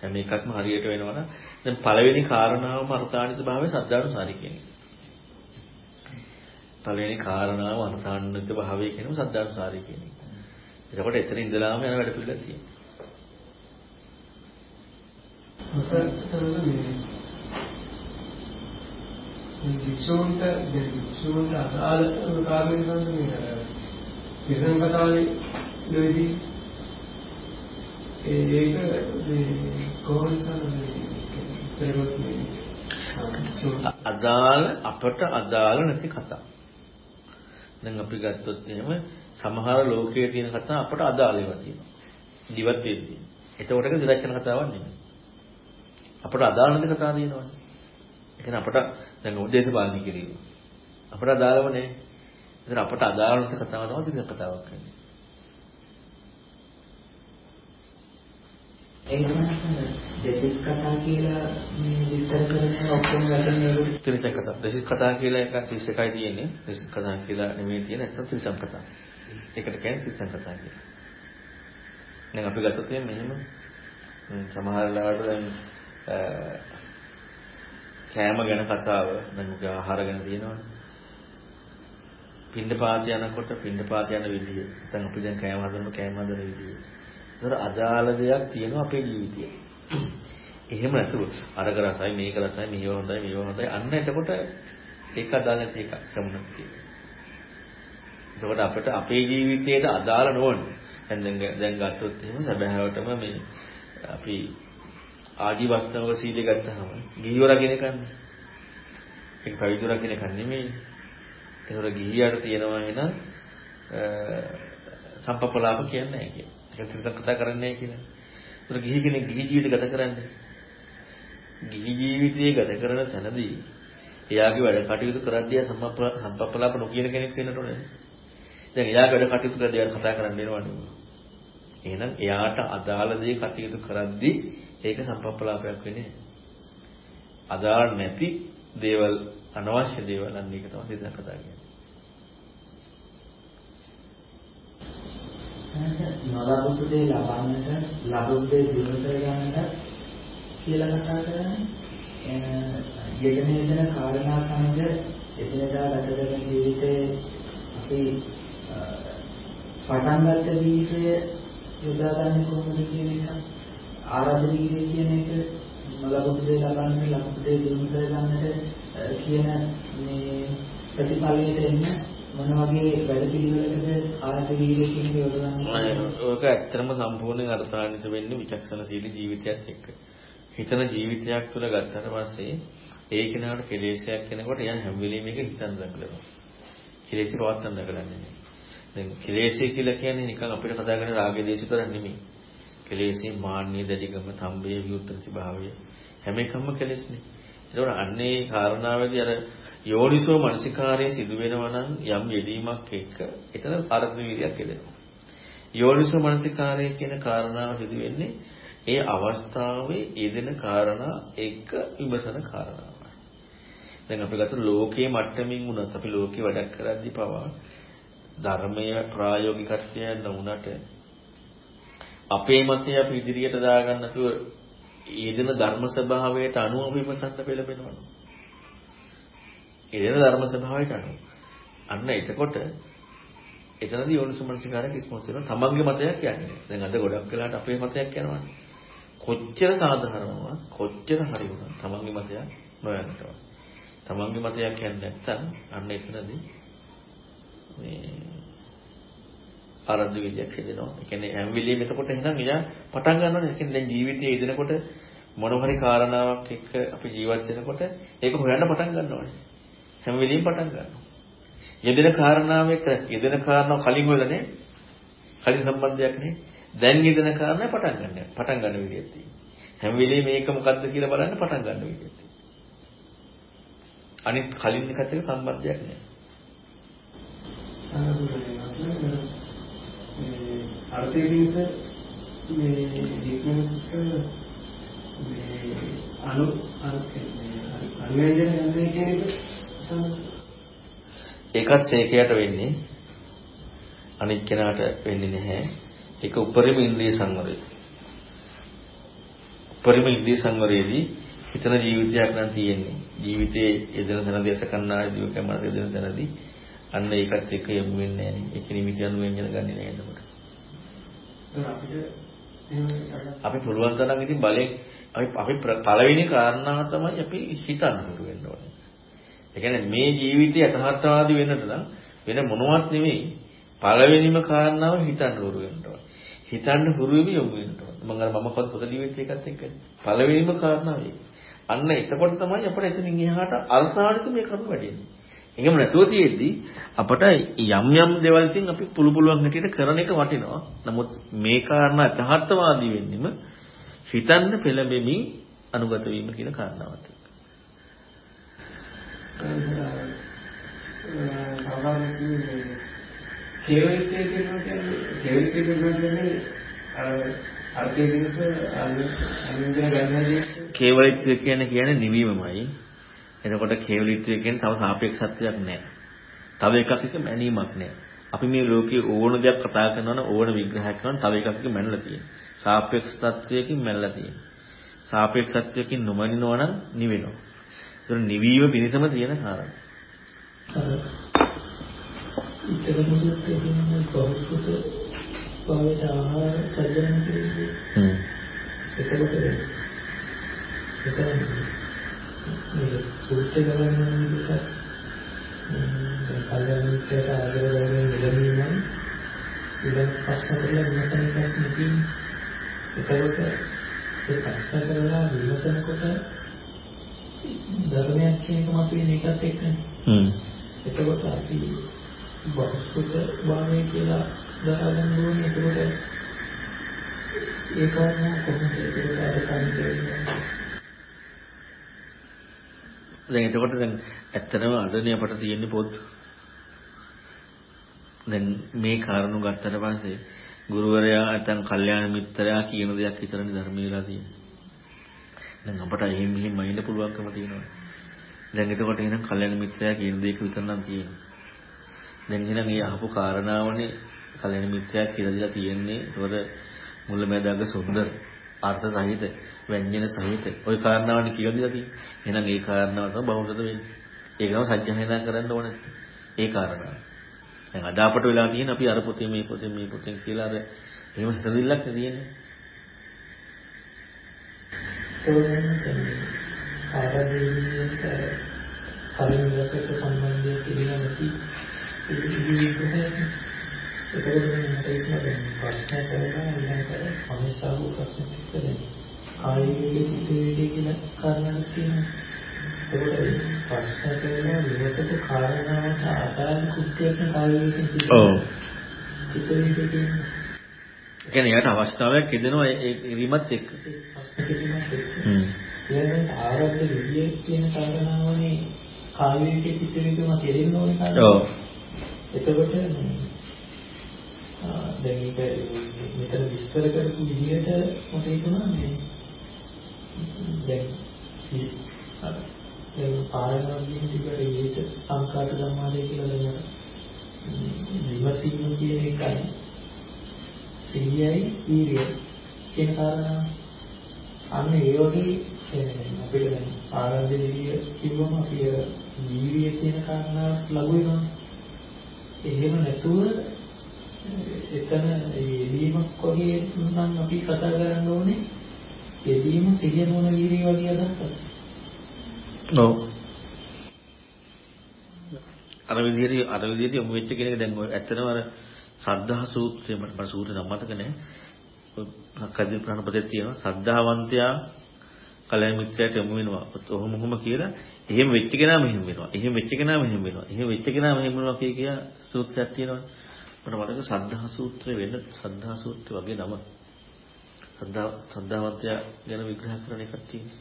හැම එකක්ම හරියට වෙනවනම් දැන් පළවෙනි කාරණාවම අර්ථාන්විත භාවයේ සද්ධානුසාරි කියන්නේ. පළවෙනි කාරණාව අර්ථාන්විත භාවයේ කියනම සද්ධානුසාරි කියන්නේ. එතකොට එතන ඉඳලාම යන වැඩ පිළිවෙල තියෙනවා. වික්ෂූන්ට වික්ෂූන්ට අදාළ කාර්යය සම්බන්ධ විසම කතාවේ දෙවිදී ඒක කොහොමද අදාළ අපට අදාළ නැති කතා. දැන් අපි ගත්තොත් එහෙම සමහර ලෝකයේ තියෙන කතා අපට අදාළ ඒවා තියෙනවා. දිවත් වෙද්දී. එතකොට ඒක දිලච්ඡන කතාවක් නෙමෙයි. අපට අදාළ නැති කතා තියෙනවනේ. ඒ කියන්නේ අපට දැන් උදේශපාලනය කිරීම. අපට අදාළව නෑ. ඒතර අපට අදාළ නැති කතාව තමයි තිරසන කතාවක් කියන්නේ. ඒ කියන්නේ දෙසිත් කතා කියලා මේ විස්තර කරන ඔක්කොම වැටෙන්නේ තිරසන කතා. දෙසිත් කතා කියලා එකක් 31යි තියෙන්නේ. දෙසිත් කතා කියලා නෙමෙයි තියෙන්නේ නැත්නම් තිරසන කතා. ඒකට කියන්නේ තිරසන කතා කියලා. දැන් අපි ගත්තොත් මෙහෙම සමහර ලාවට දැන් කෑම ගැන කතාව දැන් ඔක ආහාර ගැන තියෙනවනේ. පින්ඩ පාත යනකොට පින්ඩ පාත යන විදිය. දැන් අපි දැන් කෑම හදනකොට කෑම හදන විදිය. ඒතර අදාළ දෙයක් තියෙනවා අපේ ජීවිතේ. එහෙම නැතුව අරක රසයි මේක රසයි මේව හොඳයි මේව හොඳයි අන්න එතකොට ඒක අදාළ නැති එකක් සමුනක් තියෙනවා. එතකොට අපිට අපේ ජීවිතයට අදාළ නොවන දැන් දැන් ගත්තොත් එහෙම සැබෑවටම මේ අපි ආදි වස්තවක සීලය ගත්තාම ගිහිව රකින්න කන්නේ. ඒක පැවිදි රකින්න කන්නේ නෙමෙයි. ඒතර ගිහියට තියෙනවා එහෙනම් සම්පපලාප කියන්නේ නැහැ කියන. ඒක තිරසන් කතා කරන්නේ නැහැ කියන. ඒතර ගිහි කෙනෙක් ගිහි ජීවිත ගත කරන්නේ. ගිහි ජීවිතයේ ගත කරන තැනදී එයාගේ වැඩ කටයුතු කරද්දී සම්පපලාප නොකියන කෙනෙක් වෙන්නට ඕනේ. දැන් එයාගේ වැඩ කටයුතු කරද්දී එයාට කතා කරන්න වෙනවනේ. එහෙනම් එයාට අදාළ දේ කටයුතු කරද්දී ඒක සම්පප්පලාපයක් වෙන්නේ අදාළ නැති දේවල් අනවශ්‍ය දේවල් අන්න ඒක තමයි දේශනා කතා කියන්නේ. නලබුදු දේ ලබන්නට ලබුදු දේ දිනු කරගන්නට කියලා කතා කරන්නේ. යෙදෙන යෙදෙන කාරණා සමග එදිනදා ගත කරන ජීවිතයේ අපි පටන් ගන්න ජීවිතය යොදාගන්නේ කොහොමද කියන එක? ආරාධන වීර්යය කියන එක ලබපු දේ ලබන්න ලබපු දේ දිනු කරගන්නට කියන මේ ප්‍රතිඵලයට එන්න මොන වගේ වැඩ පිළිවෙලකද ආරාධන වීර්යය කියන එක යොදවන්නේ? ඔක ඇත්තටම සම්පූර්ණයෙන් අර්ථාන්විත වෙන්නේ විචක්ෂණශීලී ජීවිතයක් එක්ක. හිතන ජීවිතයක් තුළ ගත්තට පස්සේ ඒ කෙනාට කෙලෙසයක් කෙනකොට එයා හැම වෙලෙම මේක හිතන්න දඟලනවා. කෙලෙසි පවත්තන්න දඟලන්නේ දැන් කෙලෙසි කියලා කියන්නේ නිකන් අපිට කතා කරන රාගය දේශ කරන්නේ නෙමෙයි. කෙලෙසේ මාන්නය දැඩිකම තම්බේ විුත්තති භාවය හැම එකම කෙලෙස්නේ. ඒතකොට අන්නේ කාරණාවේදී අර යෝනිසෝ මනසිකාරයේ සිදු වෙනවා නම් යම් යෙදීමක් එක්ක එතන අර්ධ වීර්යයක් එදෙනවා. යෝනිසෝ මනසිකාරය කියන කාරණාව සිදු වෙන්නේ ඒ අවස්ථාවේ යෙදෙන කාරණා එක්ක විමසන කාරණාව. දැන් අපි ගත්ත ලෝකයේ මට්ටමින් වුණත් අපි ලෝකේ වැඩක් කරද්දී පවා ධර්මයේ ප්‍රායෝගිකත්වය නොවුනට අපේ මතය අපි ඉදිරියට දාගන්න නැතුව යෙදෙන ධර්ම ස්වභාවයට අනුව විමසන්න පෙළඹෙනවා. යෙදෙන ධර්ම ස්වභාවයට අනුව. අන්න එතකොට එතනදී යෝනිසමනසිකාරයක් ඉස්මතු වෙනවා. තමන්ගේ මතයක් යන්නේ. දැන් අද ගොඩක් වෙලාට අපේ මතයක් යනවානේ. කොච්චර සාධාරණව කොච්චර හරි වුණා තමන්ගේ මතයක් නොයන්නවා. තමන්ගේ මතයක් යන්නේ නැත්නම් අන්න එතනදී මේ ආරද්ධ විදියක් හදෙනවා. ඒ කියන්නේ හැම වෙලෙම එතකොට එහෙනම් එයා පටන් ගන්නවානේ. ඒ කියන්නේ දැන් ජීවිතයේ යෙදෙනකොට මොන හරි කාරණාවක් එක්ක අපි ජීවත් වෙනකොට ඒක හොයන්න පටන් ගන්නවානේ. හැම වෙලෙම පටන් ගන්නවා. යෙදෙන කාරණාව එක යෙදෙන කාරණාව කලින් වෙලනේ. කලින් සම්බන්ධයක් නේ. දැන් යෙදෙන කාරණා පටන් ගන්න. පටන් ගන්න විදියක් තියෙනවා. හැම වෙලේම මේක මොකද්ද කියලා බලන්න පටන් ගන්න විදියක් තියෙනවා. අනිත් කලින් එකත් එක්ක සම්බන්ධයක් නැහැ. අර්ථයේ දිවස මේ හික්මනට මේ අනු අනුවැජන යන්නේ කියන එක ඒකත් සේකයට වෙන්නේ අනිත් කෙනාට වෙන්නේ නැහැ. ඒක උපරිම ඉන්ද්‍රිය සංවරය. උපරිම ඉන්ද්‍රිය සංවරයේදී හිතන ජීවිතයක් නම් තියෙන්නේ. ජීවිතයේ යෙදෙන තැනදී අස කන්නායි දිව කැමරේ යෙදෙන තැනදී අන්න ඒකත් එක්ක යමු වෙන්නේ නැහැ. ඒක නිමිති අනුවෙන් යන ගන්නේ නැහැ එතකොට. අපි පුළුවන් තරම් ඉතින් බලෙන් අපි අපි පළවෙනි කාරණාව තමයි අපි හිතන්න හුරු වෙන්න ඕනේ. ඒ කියන්නේ මේ ජීවිතය යථාර්ථවාදී වෙන්නට නම් වෙන මොනවත් නෙමෙයි. පළවෙනිම කාරණාව හිතන්න හුරු වෙන්න ඕනේ. හිතන්න හුරු වෙවි යොමු වෙන්න ඕනේ. මම අර මම පොත ජීවිතය එකත් එක්ක පළවෙනිම කාරණාව අන්න එතකොට තමයි අපිට එතනින් එහාට අර්ථාර්ථික මේ කරුණ වැඩෙන්නේ. එහෙම නැතුව තියෙද්දි අපට යම් යම් දේවල් තින් අපි පුළු පුළුවන් හැටියට කරන එක වටිනවා. නමුත් මේ කාරණා යථාර්ථවාදී වෙන්නෙම හිතන්න පෙළඹෙමින් අනුගත වීම කියන කාරණාවත්. කේවලිතය කියනවා කියන්නේ කේවලිතය කියනවා කියන්නේ අර අර්ථයේ දිනස අනුන්ගෙන ගන්නදී කේවලිතය කියන්නේ කියන්නේ නිවීමමයි. එතකොට කේවලිතය කියන්නේ තව සාපේක්ෂත්වයක් නැහැ. තව එකක් එක මැනීමක් නැහැ. අපි මේ ලෝකයේ ඕන දෙයක් කතා කරනවා නම් ඕන විග්‍රහයක් කරනවා තව එකක් එක මැනලා තියෙනවා. සාපේක්ෂ තත්වයකින් මැනලා තියෙනවා. සාපේක්ෂ තත්වයකින් නොමනිනවා නම් නිවෙනවා. ඒක නිවීම පිණිසම තියෙන කාරණා. ඉතකමුදුත් කියන්නේ බෞද්ධ භාවයට ආහාර සැදෙන කියන්නේ. හ්ම්. එතකොට එතන මේ සූත්‍ර ගමන විදිහට මේ කල්යමිතයට ආදර කරගෙන ඉඳීම ඉතින් ප්‍රශ්න කරලා විමසන එකක් නෙකී. එතකොට ඒ ප්‍රශ්න කරලා විමසනකොට ධර්මයක් කියන එක මතුවෙන එකත් එක්කනේ. හ්ම්. එතකොට අපි බෞද්ධ භාවය කියලා දාගන්න ඕනේ. එතකොට ඒ කාරණා කොහොමද ඒකට අද කන්නේ? දැන් එතකොට දැන් ඇත්තටම අදනේ අපට තියෙන්නේ පොත්. දැන් මේ කාරණු ගත්තට පස්සේ ගුරුවරයා නැත්නම් කල්යාණ මිත්‍රයා කියන දෙයක් විතරනේ ධර්මයේ වෙලා තියෙන්නේ. දැන් අපට එහෙම මෙහෙම මයින්ඩ් පුළුවන්කම තියෙනවා. දැන් එතකොට එහෙනම් කල්යාණ මිත්‍රයා කියන දෙයක විතර නම් තියෙන්නේ. දැන් එහෙනම් මේ අහපු කාරණාවනේ කල්යාණ මිත්‍රයා කියලා දීලා තියෙන්නේ. ඒතකොට මුලැමැදාග සුන්දර අර්ථ සහිත ව්‍යංජන සහිත ওই කාරණාවනේ කියලා දීලා තියෙන්නේ. එහෙනම් ඒ කාරණාව තමයි බහුසත වෙන්නේ. ඒකම සත්‍යයනා කරන්න ඕනේ. ඒ කාරණාව. දැන් අද අපට වෙලා තියෙන අපි අර පොතේ මේ පොතේ මේ පොතෙන් කියලා අර එහෙම හිතවිල්ලක් තියෙන්නේ. ආරම්භයේදී කලින් ලෝකයට සම්බන්ධය කියලා නැති ඉතිවිදේ ඒකවල මට ඒක දැන් ප්‍රශ්න කරලා ඊළඟට අනිසාව ප්‍රශ්න ටික ආයෙත් ඉතිවිදේ කියන කාරණාවක් තියෙනවා ඒකට ප්‍රශ්න කරලා විවසක කාරණාවට ආදාන කෘත්‍යයක් කායෙකින් සිද්ධ ඔව්. ඉතිවිදේ කියන්නේ කියන්නේ යාට අවස්ථාවක් එදෙනවා ඒ ඉරීමත් එක්ක. හ්ම්. ඊළඟට ආරද්ධ විදියේ කියන කාරණාවනේ කායික පිටිවිදම තේරෙන්න ඕනේ කාරණා. ඔව්. එතකොට දැන් මේක මෙතන විස්තර කරපු විදිහට මට හිතුණා මේ දැන් දැන් පාරායන විදිහට ඒක සංකාත ධර්මාලය කියලා දැන් විමසීම කියන එකයි. සිහියයි වීර්යය කියන කාරණා. අන්න ඒ වගේ අපිට දැන් ආරම්භ විදිය කිව්වම අපි වීර්යය කියන කාරණාවක් ලඟු වෙනවා. එහෙම නැතුව එතන යෙදීමක් වගේ නම් අපි කතා කරන්න ඕනේ. යෙදීම සිහිය නොවන වීර්යය වගේ අදහසක්. ඔව්. අර විදිහට අර විදිහට යොමු වෙච්ච කෙනෙක් දැන් ඔය ඇත්තටම අර සද්ධා සූත්‍රය මට මට සූත්‍රය නම් මතක නැහැ. කදිර ප්‍රාණපතේ තියෙනවා සද්ධාවන්තයා කලයන් මිත්‍යාට යොමු වෙනවා. ඔහොම ඔහොම කියලා එහෙම වෙච්ච කෙනා මෙහෙම වෙනවා. එහෙම වෙච්ච කෙනා මෙහෙම වෙනවා. එහෙම වෙච්ච කෙනා මෙහෙම වෙනවා කිය කියා සූත්‍රයක් තියෙනවානේ. මට මතක සද්ධා සූත්‍රය වෙන සද්ධා සූත්‍රය වගේ නම. සද්ධා සද්ධාවන්තය ගැන විග්‍රහ කරන එකක් තියෙනවා.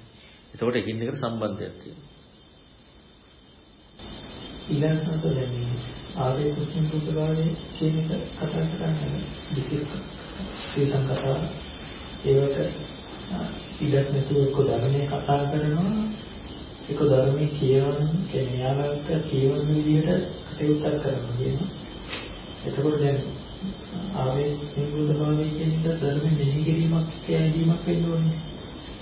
එතකොට එකින් එකට සම්බන්ධයක් තියෙනවා. ඊළඟට දැන් ආවේ කුසුම් පුතගාවේ කියන එක කතා කරන්නේ විශේෂ ශ්‍රී සංකතාව ඒවට ඉඩක් නැතුව එක්ක ධර්මයේ කතා කරනවා එක්ක ධර්මයේ කියවන කියන්නේ යාලට කියවන විදිහට කටයුතු කරනවා කියනවා එතකොට දැන් ආවේ නිකුල්භාවයේ කියන එක ධර්මයේ මෙහි කිරීමක් කියනීමක් වෙන්න ඕනේ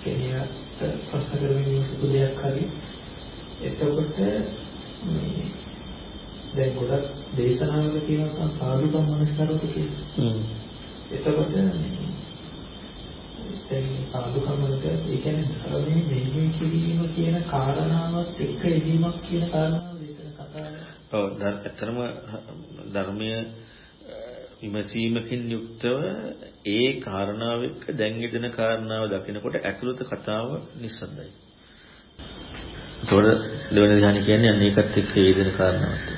කියන්නේ ප්‍රශ්න කරමින් ඉන්න දෙයක් හරි එතකොට මේ දැන් ගොඩක් දේශනාවල කියනවා සාධුකම් මනස්කරතු කියලා. හ්ම්. එතකොට දැන් සාධුකම් වලට ඒ කියන්නේ ධර්මයේ මෙහෙය කිරීම කියන කාරණාවත් එක්ක එදීමක් කියන කාරණාව දේශන කතාව. ඔව් ඇත්තටම ධර්මයේ විමසීමකින් යුක්තව ඒ කාරණාව එක්ක දැන් යෙදෙන කාරණාව දකිනකොට ඇතුළත කතාව නිස්සද්දයි. ඒතකොට දෙවෙනි ධ්‍යාන කියන්නේ අන්න ඒකත් එක්ක යෙදෙන කාරණාවක්.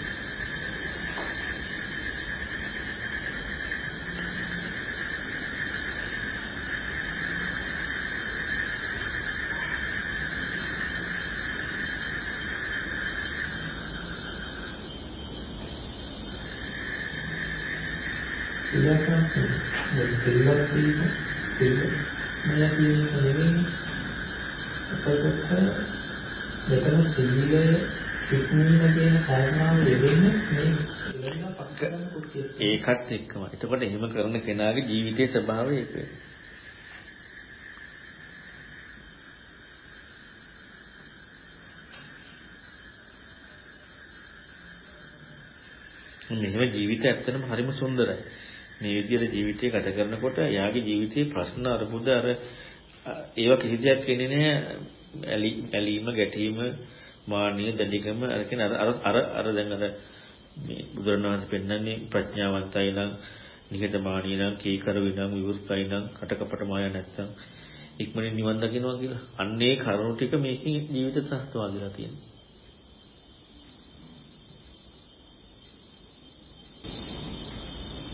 සිල්වත් සිල්වත් වීම සිල් මය කියන එක නෙවෙයි අපකට මෙතන සීලය සික්මීම කියන කාරණාව යෙදෙන්නේ මේ ඒකත් එක්කම. එතකොට එහෙම කරන කෙනාගේ ජීවිතයේ ස්වභාවය ඒක. මෙහෙම ජීවිතය ඇත්තටම හරිම සුන්දරයි. මේ විදිහට ජීවිතය ගත කරනකොට යාගේ ජීවිතයේ ප්‍රශ්න අරුබුද අර ඒවා කිසි දෙයක් වෙන්නේ නැහැ ඇලීම ගැටීම මානිය දැඩිකම අර කියන අර අර අර දැන් අර මේ බුදුරණවහන්සේ පෙන්වන්නේ ප්‍රඥාවන්තයි නම් නිහතමානී නම් කීකරුවි නම් විවෘතයි නම් කටකපට මාය නැත්තම් ඉක්මනින් නිවන් දකින්නවා කියලා. අන්නේ කරුණු ටික මේකේ ජීවිත සහස්තවාදීලා තියෙනවා.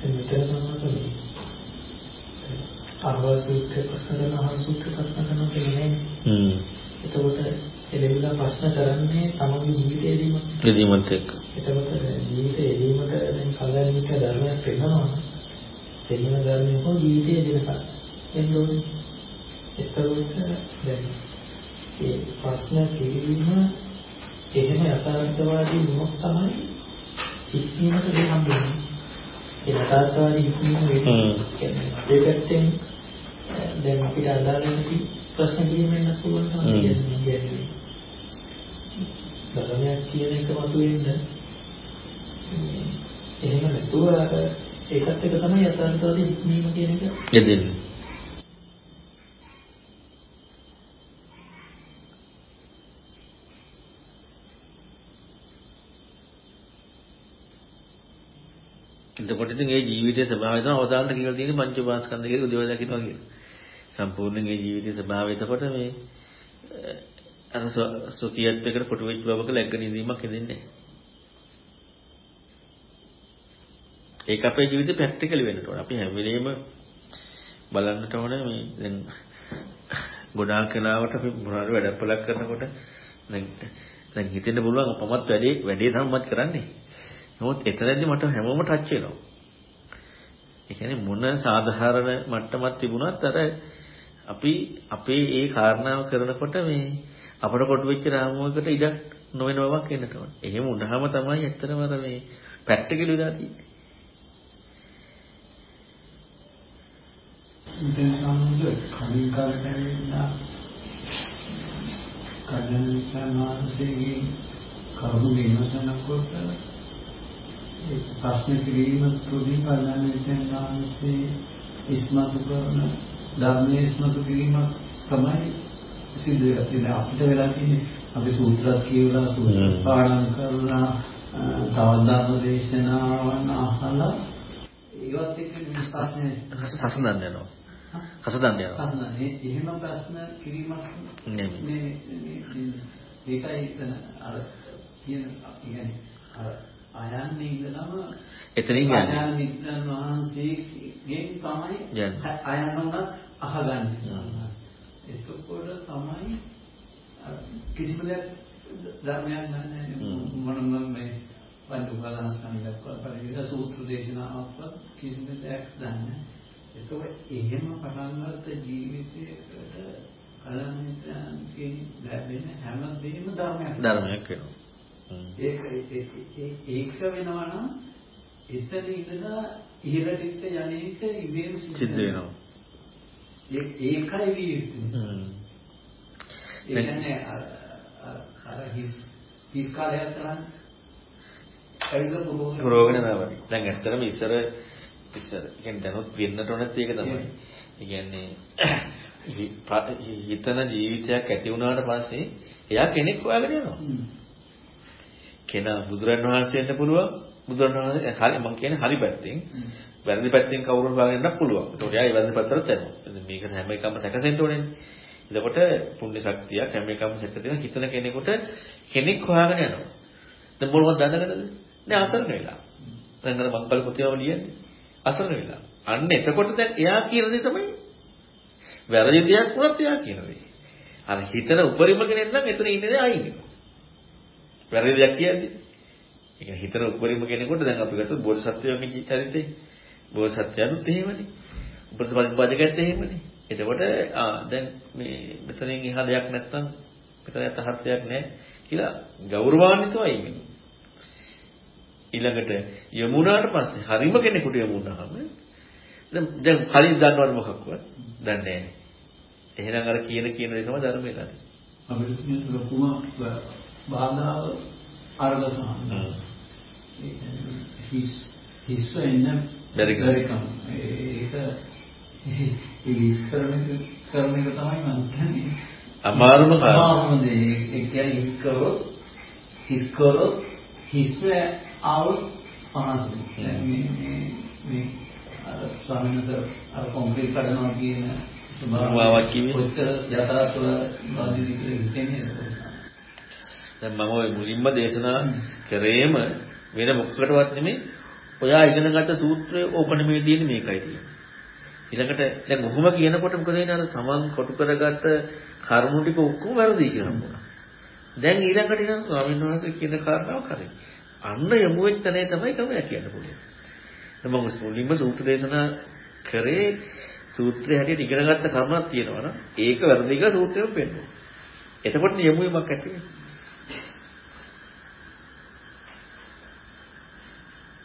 මෙතන තමයි අරවසුත්‍රය ප්‍රශ්න කරන අහසුත්‍රය ප්‍රශ්න කරන කියන්නේ හ්ම් එතකොට එළවිලා ප්‍රශ්න කරන්නේ තමගේ ජීවිතයේදීම ජීවිතෙත් එක්ක එතකොට ජීවිතයේදීමට දැන් කලින්ක ධර්මයක් වෙනවා දෙන්න ධර්මයක් හෝ ජීවිතයේ දෙනසක්. එන්නේ එතකොට දැන් ඒ ප්‍රශ්න කිරීම එහෙම යථාර්ථවාදී වුණොත් තමයි ඉක්මනට දෙයක් හම්බෙන්නේ ඒ යථාර්ථවාදී වෙන්නේ. ඒ පැත්තෙන් දැන් අපිට අදාළ නැති ප්‍රශ්න කිරීමෙන් පුළුවන් තමයි කියන්නේ. ධර්මයක් කියන එක මතුවෙන්න එහෙම නැතුව ඒකත් එක තමයි යථාර්ථවාදී ඉක්මීම කියන එක. යෙදෙන්නේ. එතකොට ඉතින් ඒ ජීවිතයේ ස්වභාවය තමයි අවදානට කියලා තියෙන්නේ පංච උපාස්කන්ධ කියලා උදේව දකින්නවා කියලා. සම්පූර්ණයෙන් ඒ ජීවිතයේ ස්වභාවය එතකොට මේ අර සුඛියත්වයකට කොටු වෙච්ච බවක läග්ග නිදීමක් හිතෙන්නේ ඒක අපේ ජීවිතේ ප්‍රැක්ටිකලි වෙන්නට ඕන. අපි හැම වෙලෙම බලන්නට ඕනේ මේ දැන් ගොඩාක් වෙලාවට අපි මොනවාරි වැඩපලක් කරනකොට දැන් දැන් හිතෙන්න පුළුවන් මමත් වැඩේ වැඩේ සම්මත කරන්නේ. නමුත් එතනදී මට හැමෝම ටච් වෙනවා. ඒ කියන්නේ මොන සාධාරණ මට්ටමක් තිබුණත් අර අපි අපේ ඒ කාරණාව කරනකොට මේ අපට කොට වෙච්ච රාමුවකට ඉඩක් නොවන බවක් එන්නට ඕන. එහෙම වුණාම තමයි ඇත්තටම අර මේ ප්‍රැක්ටිකල් විලා තියෙන්නේ. දැන් සම්මුද කලින් කාලේ කල්යනාංශනාංශයේ කරුණු විමසනකොට ප්‍රශ්න කිරීම තුළින් කල්යනාංශනාංශයේ ඉස්මතු කරන ධර්මයේ ඉස්මතු කිරීම තමයි සිද්ධ වෙලා අපිට වෙලා තියෙන්නේ අපි සූත්‍රات කියවලා සූත්‍ර පාඩම් කරලා තවත් ධර්ම දේශනාවන් අහලා ඒවත් එක්ක සසඳන්න යනවා කසදන්න යනවා. අහන්නේ එහෙම ප්‍රශ්න කිරීමක් නෙමෙයි. මේ ඒකයි එතන අර කියන කියන්නේ අර ආයන්නේ ඉඳලම එතනින් යන්නේ. නිත්‍යන් වහන්සේගෙන් තමයි උනත් අහගන්නේ. එතකොට තමයි කිසිම දෙයක් ධර්මයක් නැහැ මොනම මේ පංචුපාදාන ස්කන්ධයක් පරිවිද සූත්‍ර දේශනාවක් කිසිම දෙයක් දන්නේ එතකොට එහෙම පටන් ගත්ත ජීවිතයකට කලන්තයන්ගෙන් ලැබෙන හැම දෙයක්ම ධර්මයක් ධර්මයක් වෙනවා. ඒක ඒක වෙනවා නම් එතන ඉඳලා ඉහළට යන්නේක ඉබේම සිද්ධ වෙනවා. ඒ ඒකයි විදිහට. ඒ කියන්නේ අර හිස් හිස් කාලයක් තරම් පුරෝගණ නෑ. දැන් ඇත්තටම ඉස්සර ඉස්සර කියන්නේ දැනුත් වෙන්නට ඕනත් ඒක තමයි. ඒ කියන්නේ හිතන ජීවිතයක් ඇති වුණාට පස්සේ එයා කෙනෙක් හොයාගෙන යනවා. කෙනා බුදුරන් වහන්සේට පුළුවන් බුදුරන් වහන්සේ හරි මම කියන්නේ හරි පැත්තෙන් වැරදි පැත්තෙන් කවුරු හොයාගෙන යන්නත් පුළුවන්. ඒකට එයා ඒ වැරදි පැත්තට යනවා. මේක හැම එකම සැකසෙන්න ඕනේ. එතකොට පුණ්‍ය ශක්තියක් හැම එකම සැකසෙන හිතන කෙනෙකුට කෙනෙක් හොයාගෙන යනවා. දැන් මොනවද දැනගන්නද? නෑ අසරණ වෙලා. දැන් අර මංගල පුතියව ලියන්නේ අසරණ වෙලා. අන්න එතකොට දැන් එයා කියන දේ තමයි වැරදි දෙයක් වුණත් එයා කියන දේ. අර හිතන උපරිම කෙනෙක් නම් එතන ඉන්නේ අයින් වෙනවා. වැරදි දෙයක් කියන්නේ. ඒ කියන්නේ හිතන උපරිම කෙනෙකුට දැන් අපි ගත්තොත් බෝධිසත්වයන්ගේ චරිතේ බෝධිසත්වයන්ුත් එහෙමනේ. උපසපරිපාදකයත් එහෙමනේ. එතකොට ආ දැන් මේ මෙතනින් එහා දෙයක් නැත්තම් මෙතන යථාර්ථයක් නැහැ කියලා ගෞරවාන්විතවයි ඉන්නේ. ඊළඟට යමුනාට පස්සේ හරිම කෙනෙකුට යමුනාම දැන් දැන් කලින් දන්නවද මොකක්වත් දන්නේ නැහැ. එහෙනම් අර කියන කියන දේ තමයි ධර්ම වෙලා තියෙන්නේ. අපිට තියෙන ලොකුම බාධාව අර්ධසහන. හිස් හිස් වෙන්න බැරිකම. ඒක ඒ විස්තර කරන එක තමයි මම කියන්නේ. අමාරුම කාරණා. අමාරුම දේ ඒ කියන්නේ හිස් කරොත් හිස් කරොත් හිස් આવොත් පනස් මේ මේ අර ස්වාමීන් වහන්සේ අර කොන්ක්‍රීට් කඩනවා කියන ස්වභාවයක් කිව්වේ. කොච්චර යථාර්ථව බාධිත කියන්නේ දැන් මම ওই මුලින්ම දේශනා කරේම වෙන මොකකටවත් නෙමෙයි ඔයා ඉගෙන ගත්ත සූත්‍රයේ ඕක නෙමෙයි තියෙන්නේ මේකයි තියෙන්නේ. ඊළඟට දැන් ඔහොම කියනකොට මොකද වෙන්නේ අර තමන් කොටු කරගත්ත කරුණු ටික ඔක්කොම වැරදි කියලා හම්බුණා. දැන් ඊළඟට ඉතින් ස්වාමීන් වහන්සේ කියන කාරණාව කරේ. අන්න යමු වෙච්ච තැනේ තමයි ක්‍රමය කියන්න පුළුවන්. දැන් මම මුලින්ම සූත්‍ර දේශනා කරේ සූත්‍රය හැටියට ඉගෙනගත්ත කරුණක් තියෙනවා නම් ඒක වැරදි කියලා සූත්‍රයෙන් පෙන්නනවා. එතකොට යමු යමක් ඇති වෙනවා. සංකි සූත්‍රයේ ක්‍රමය ඒකනේ. සමස්තයන් බුදුරජාණන් වහන්සේගේ කර්මයක්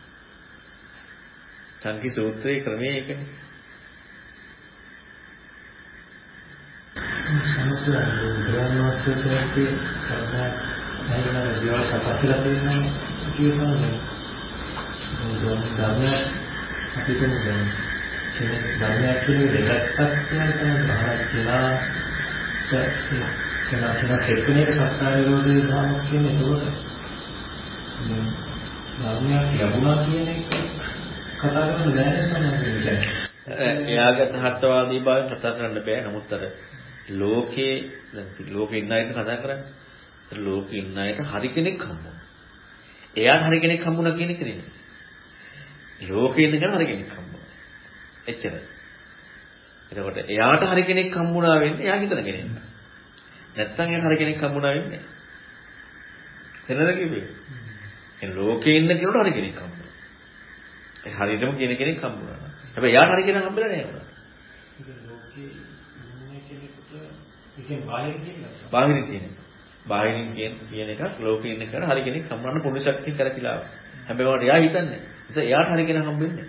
නැතිනම් දේවල් සකස් කරලා තියෙනවා කියනවා ධර්මය අපිට දැන් කෙනෙක් ධර්මයක් කියන දෙකක් තමයි මහරජ කියලා කෙනා කෙනා කෙනෙක් සත්‍ය විරෝධී ධර්මයක් කියන්නේ ඒකට ධර්මයක් ලැබුණා කියන එක කතා කරන්න බැහැ නේද එයාගේ තහත්වාදී බව කතා කරන්න බෑ නමුත් අර ලෝකේ ලෝකේ ඉන්න අයට කතා කරන්නේ. ලෝකේ ඉන්න අයට හරි කෙනෙක් හම්බුනා. එයාට හරි කෙනෙක් හම්බුනා කියන එක නෙමෙයි. ලෝකේ ඉන්න කෙනා හරි කෙනෙක් හම්බුනා. එච්චරයි. එතකොට එයාට හරි කෙනෙක් හම්බුනා වෙන්නේ එයා හිතන කෙනෙක්. නැත්තම් එයාට හරි කෙනෙක් හම්බුනා වෙන්නේ නැහැ. එනද කිව්වේ? ඒ ලෝකේ ඉන්න කෙනාට හරි කෙනෙක් හම්බුනා. හරියටම කියන කෙනෙක් හම්බුනා. හැබැයි එයාට හරි කෙනෙක් හම්බෙලා නැහැ. කියන්නේ බාහිරින් කියන බාහිරින් කියන කියන එකක් ලෝකේ ඉන්න කෙනා හරි කෙනෙක් හම්බවන්න පොඩි ශක්තිය කරකිලා හැබැයි වට එයා හිතන්නේ. ඒ එයාට හරි කෙනෙක් හම්බෙන්නේ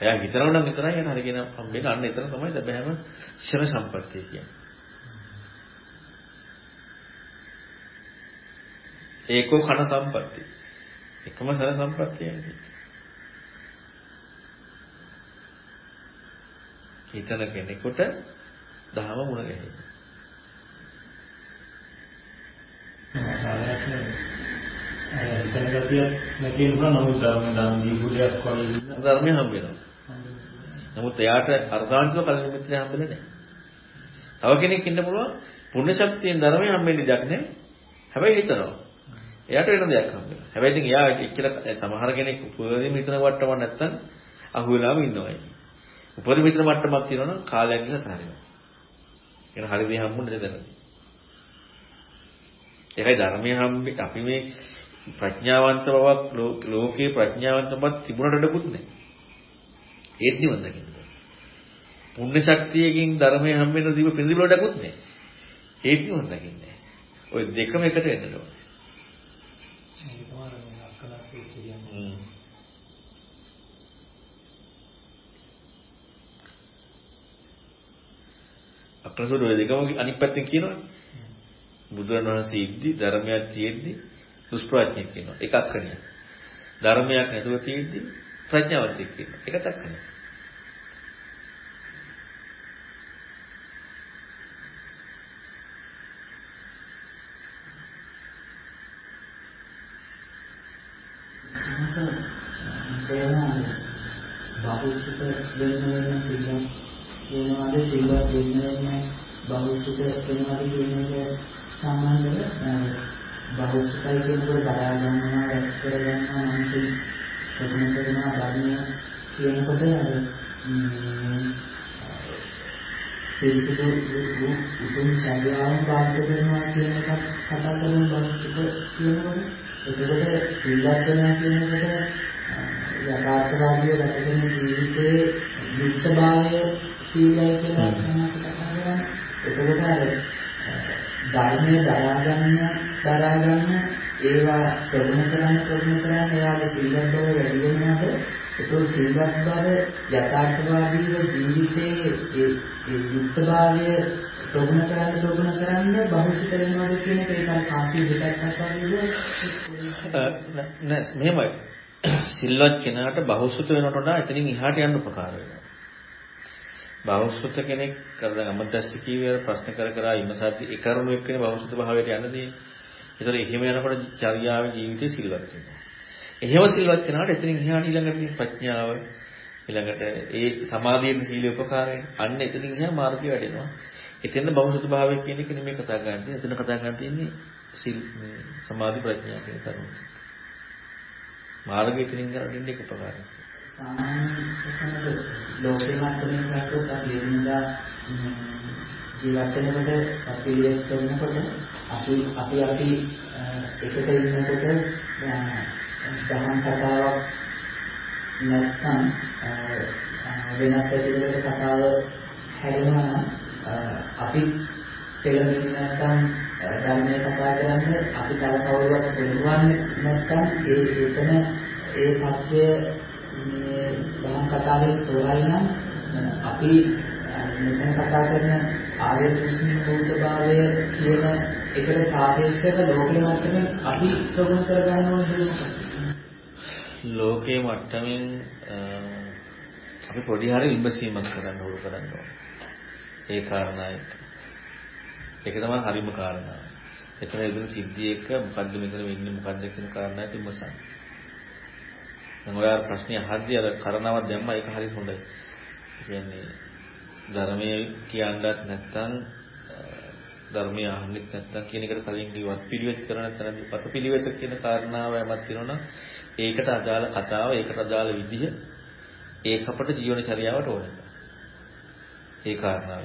එයා හිතනවා නම් විතරයි එයාට හරි කෙනෙක් හම්බෙන්නේ. අන්න එතන තමයි දැබෑම ක්ෂණ සම්පත්තිය කියන්නේ. ඒකෝ කන සම්පත්තිය. එකම සර සම්පත්තියයි හිතන කෙනෙකුට දහම මුණ වගේ ධර්මය හම්බ වෙනවා. නමුත් එයාට අර්ධාන්තික කල්ප මිත්‍රය හම්බෙන්නේ නැහැ. තව කෙනෙක් ඉන්න පුළුවන් පුණ්‍ය ශක්තියෙන් ධර්මය හම්බෙන්නේ දෙයක් නැහැ. හැබැයි හිතනවා. එයාට වෙන දෙයක් හම්බෙනවා. හැබැයි ඉතින් එයා එච්චර සමහර කෙනෙක් උපරිම හිතන වට්ටමක් නැත්තම් අහු වෙලාම ඉන්නවා. උපරිම හිතන මට්ටමක් තියෙනවනම් කාලයක් ගිහලා හරිනවා. එන හරි දේ හම්බුනේ දෙතනදී. ඒකයි ධර්මයේ හම්බෙ අපි මේ ප්‍රඥාවන්ත බවක් ලෝකේ ප්‍රඥාවන්ත බවක් තිබුණට ඩකුත් නැහැ. ඒත් නිවන් දකින්න. පුණ්‍ය ශක්තියකින් ධර්මයේ හම්බෙන්න දීව පිළිබිල ඩකුත් නැහැ. ඒත් නිවන් දකින්නේ. ওই දෙකම එකට වෙන්න ඕනේ. ඒක තමයි අක්කලාස්කේ කියන්නේ. අක්‍රසොඩ ඔය දෙකම අනිත් පැත්තෙන් කියනවනේ. බුදුන් වහන්සේ ඉද්දි ධර්මයක් තියෙද්දි දුෂ්ප්‍රඥයෙක් කියනවා. එකක් කනිය. ධර්මයක් නැතුව තියෙද්දි ප්‍රඥාවන්තයෙක් කියනවා. එක චක්කනිය. බහුසුත වෙන වෙන සිල්වත් වෙනවාද සිල්වත් වෙන වෙන බහුසුත වෙනවාද කියන එක සම්බන්ධව බහුසුතයි කියනකොට දරා ගන්නවා රැස් කර ගන්නවා මනසින් ප්‍රගුණ කරනවා ධර්මය කියනකොට අර පිළිසුදු උතුම් චර්යාවන් පාදක කරනවා කියන එකක් කතා කරන බහුසුත කියනකොට එතකොට සිල්වත් වෙනවා කියනකොට යථාර්ථවාදීව ගතගෙන ජීවිතයේ යුක්තභාවය සීලය කියලා තමයි කතා කරන්නේ. එතකොට අර ධර්මයේ දරා ගන්න දරා ගන්න ඒවා ප්‍රගුණ කරන්න ප්‍රගුණ කරන්න එයාගේ සිල්වත් බව වැඩි වෙනවද? ඒකෝ සිල්වත් බව යථාර්ථවාදීව ජීවිතයේ ඒ ඒ යුක්තභාවය ප්‍රගුණ කරන්න ප්‍රගුණ කරන්න බහුශිත වෙනවද කියන එක ඒකත් කාටි දෙකක් අත්දැකීම නෑ මෙහෙමයි සිල්වත් කෙනාට බහුසුත වෙනකොට වඩා එතනින් එහාට යන්න උපකාර වෙනවා. බහුසුත කෙනෙක් කරලා අමද්දස්ස කීවේ ප්‍රශ්න කර කර ඉමසද්දි ඒ කරුණු එක්කනේ බහුසුත භාවයට යන්න දෙන්නේ. ඒතර එහෙම යනකොට චර්යාවේ ජීවිතේ සිල්වත් වෙනවා. එහෙම සිල්වත් කෙනාට එතනින් එහාට ඊළඟට ප්‍රඥාව ඊළඟට ඒ සමාධියෙන් සීල උපකාරයෙන් අන්න එතනින් එහා මාර්ගය වැඩෙනවා. එතෙන්ද බහුසුත භාවය කියන එක නෙමෙයි කතා කරන්නේ. එතන කතා කරන්නේ තියෙන්නේ සිල් සමාධි ප්‍රඥා කියන කරුණු. මාර්ගය ඉතින් කරගෙන ඉන්න උපකාරයි. සාමාන්‍ය ලෝකේ මට්ටමින් ගත්තොත් අපි එදිනදා ජීවත් වෙනකොට අපි කරනකොට අපි අපි අපි එකට ඉන්නකොට දහම් කතාවක් නැත්නම් වෙනත් පැතිවලට කතාව හැදෙනවා නම් අපි පෙළඹෙන්නේ නැත්නම් ධර්මයේ කතා කරන්නේ අපි තව කවුරුවත් පුළුවන් නැත්නම් ඒ එතන ඒ සත්‍ය මේ දහම් කතාවෙන් තෝරයි නම් අපි මෙතන කතා කරන ආර්ය දෘෂ්ටි භූතභාවය කියන එකට සාපේක්ෂව ලෝකේ මට්ටමින් අපි ප්‍රගුණ කරගන්න ඕනේ ලෝකේ මට්ටමින් අපි පොඩි හරි විමසීමක් කරන්න උරු කරන්න ඕනේ. ඒ කාරණා එක. ඒක තමයි හරිම කාරණාව. එතන එදුණු සිද්ධිය එක මොකද්ද මෙතන වෙන්නේ මොකද්ද කියන කාරණාවට විමසන්න. දැන් ඔයාලා ප්‍රශ්නේ අහද්දී අර කරනවක් දැම්මා ඒක හරි හොඳයි. කියන්නේ ධර්මයේ කියන්නත් නැත්නම් ධර්මයේ අහන්නෙත් නැත්නම් කියන එකට කලින් කිව්වත් පිළිවෙත් කරන තැනදී පත පිළිවෙත කියන කාරණාව යමක් තියෙනවනම් ඒකට අදාළ කතාව ඒකට අදාළ විදිහ ඒක අපට ජීවන චර්යාවට ඕනේ. ඒ කාරණාව.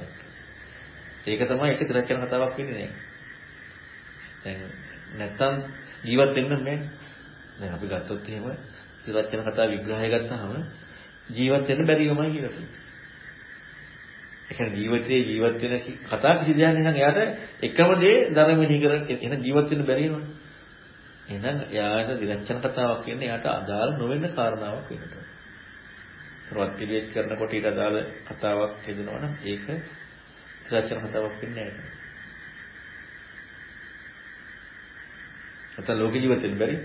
ඒක තමයි ඒක තිරච්චන කතාවක් වෙන්නේ නෑ. දැන් නැත්තම් ජීවත් වෙන්න බෑනේ. දැන් අපි ගත්තොත් එහෙම තිරච්චන කතාව විග්‍රහය ගත්තාම ජීවත් වෙන්න බැරි වමයි කියලා කියනවා. ඒ කියන්නේ ජීවිතයේ ජීවත් වෙන කතා කිසි දෙයක් නෑ එයාට එකම දේ ධර්මෙහි කර එන ජීවත් වෙන්න බැරි වෙනවා. එහෙනම් එයාට විරච්ඡන කතාවක් කියන්නේ එයාට අදාළ නොවන කාරණාවක් වෙනවා. ප්‍රවත් පිළිවෙත් කරනකොට ඊට අදාළ කතාවක් හදනවා නම් ඒක සත්‍යන කතාවක් වෙන්නේ නැහැ. නැත්නම් ලෝක ජීවිතෙන් බැරි.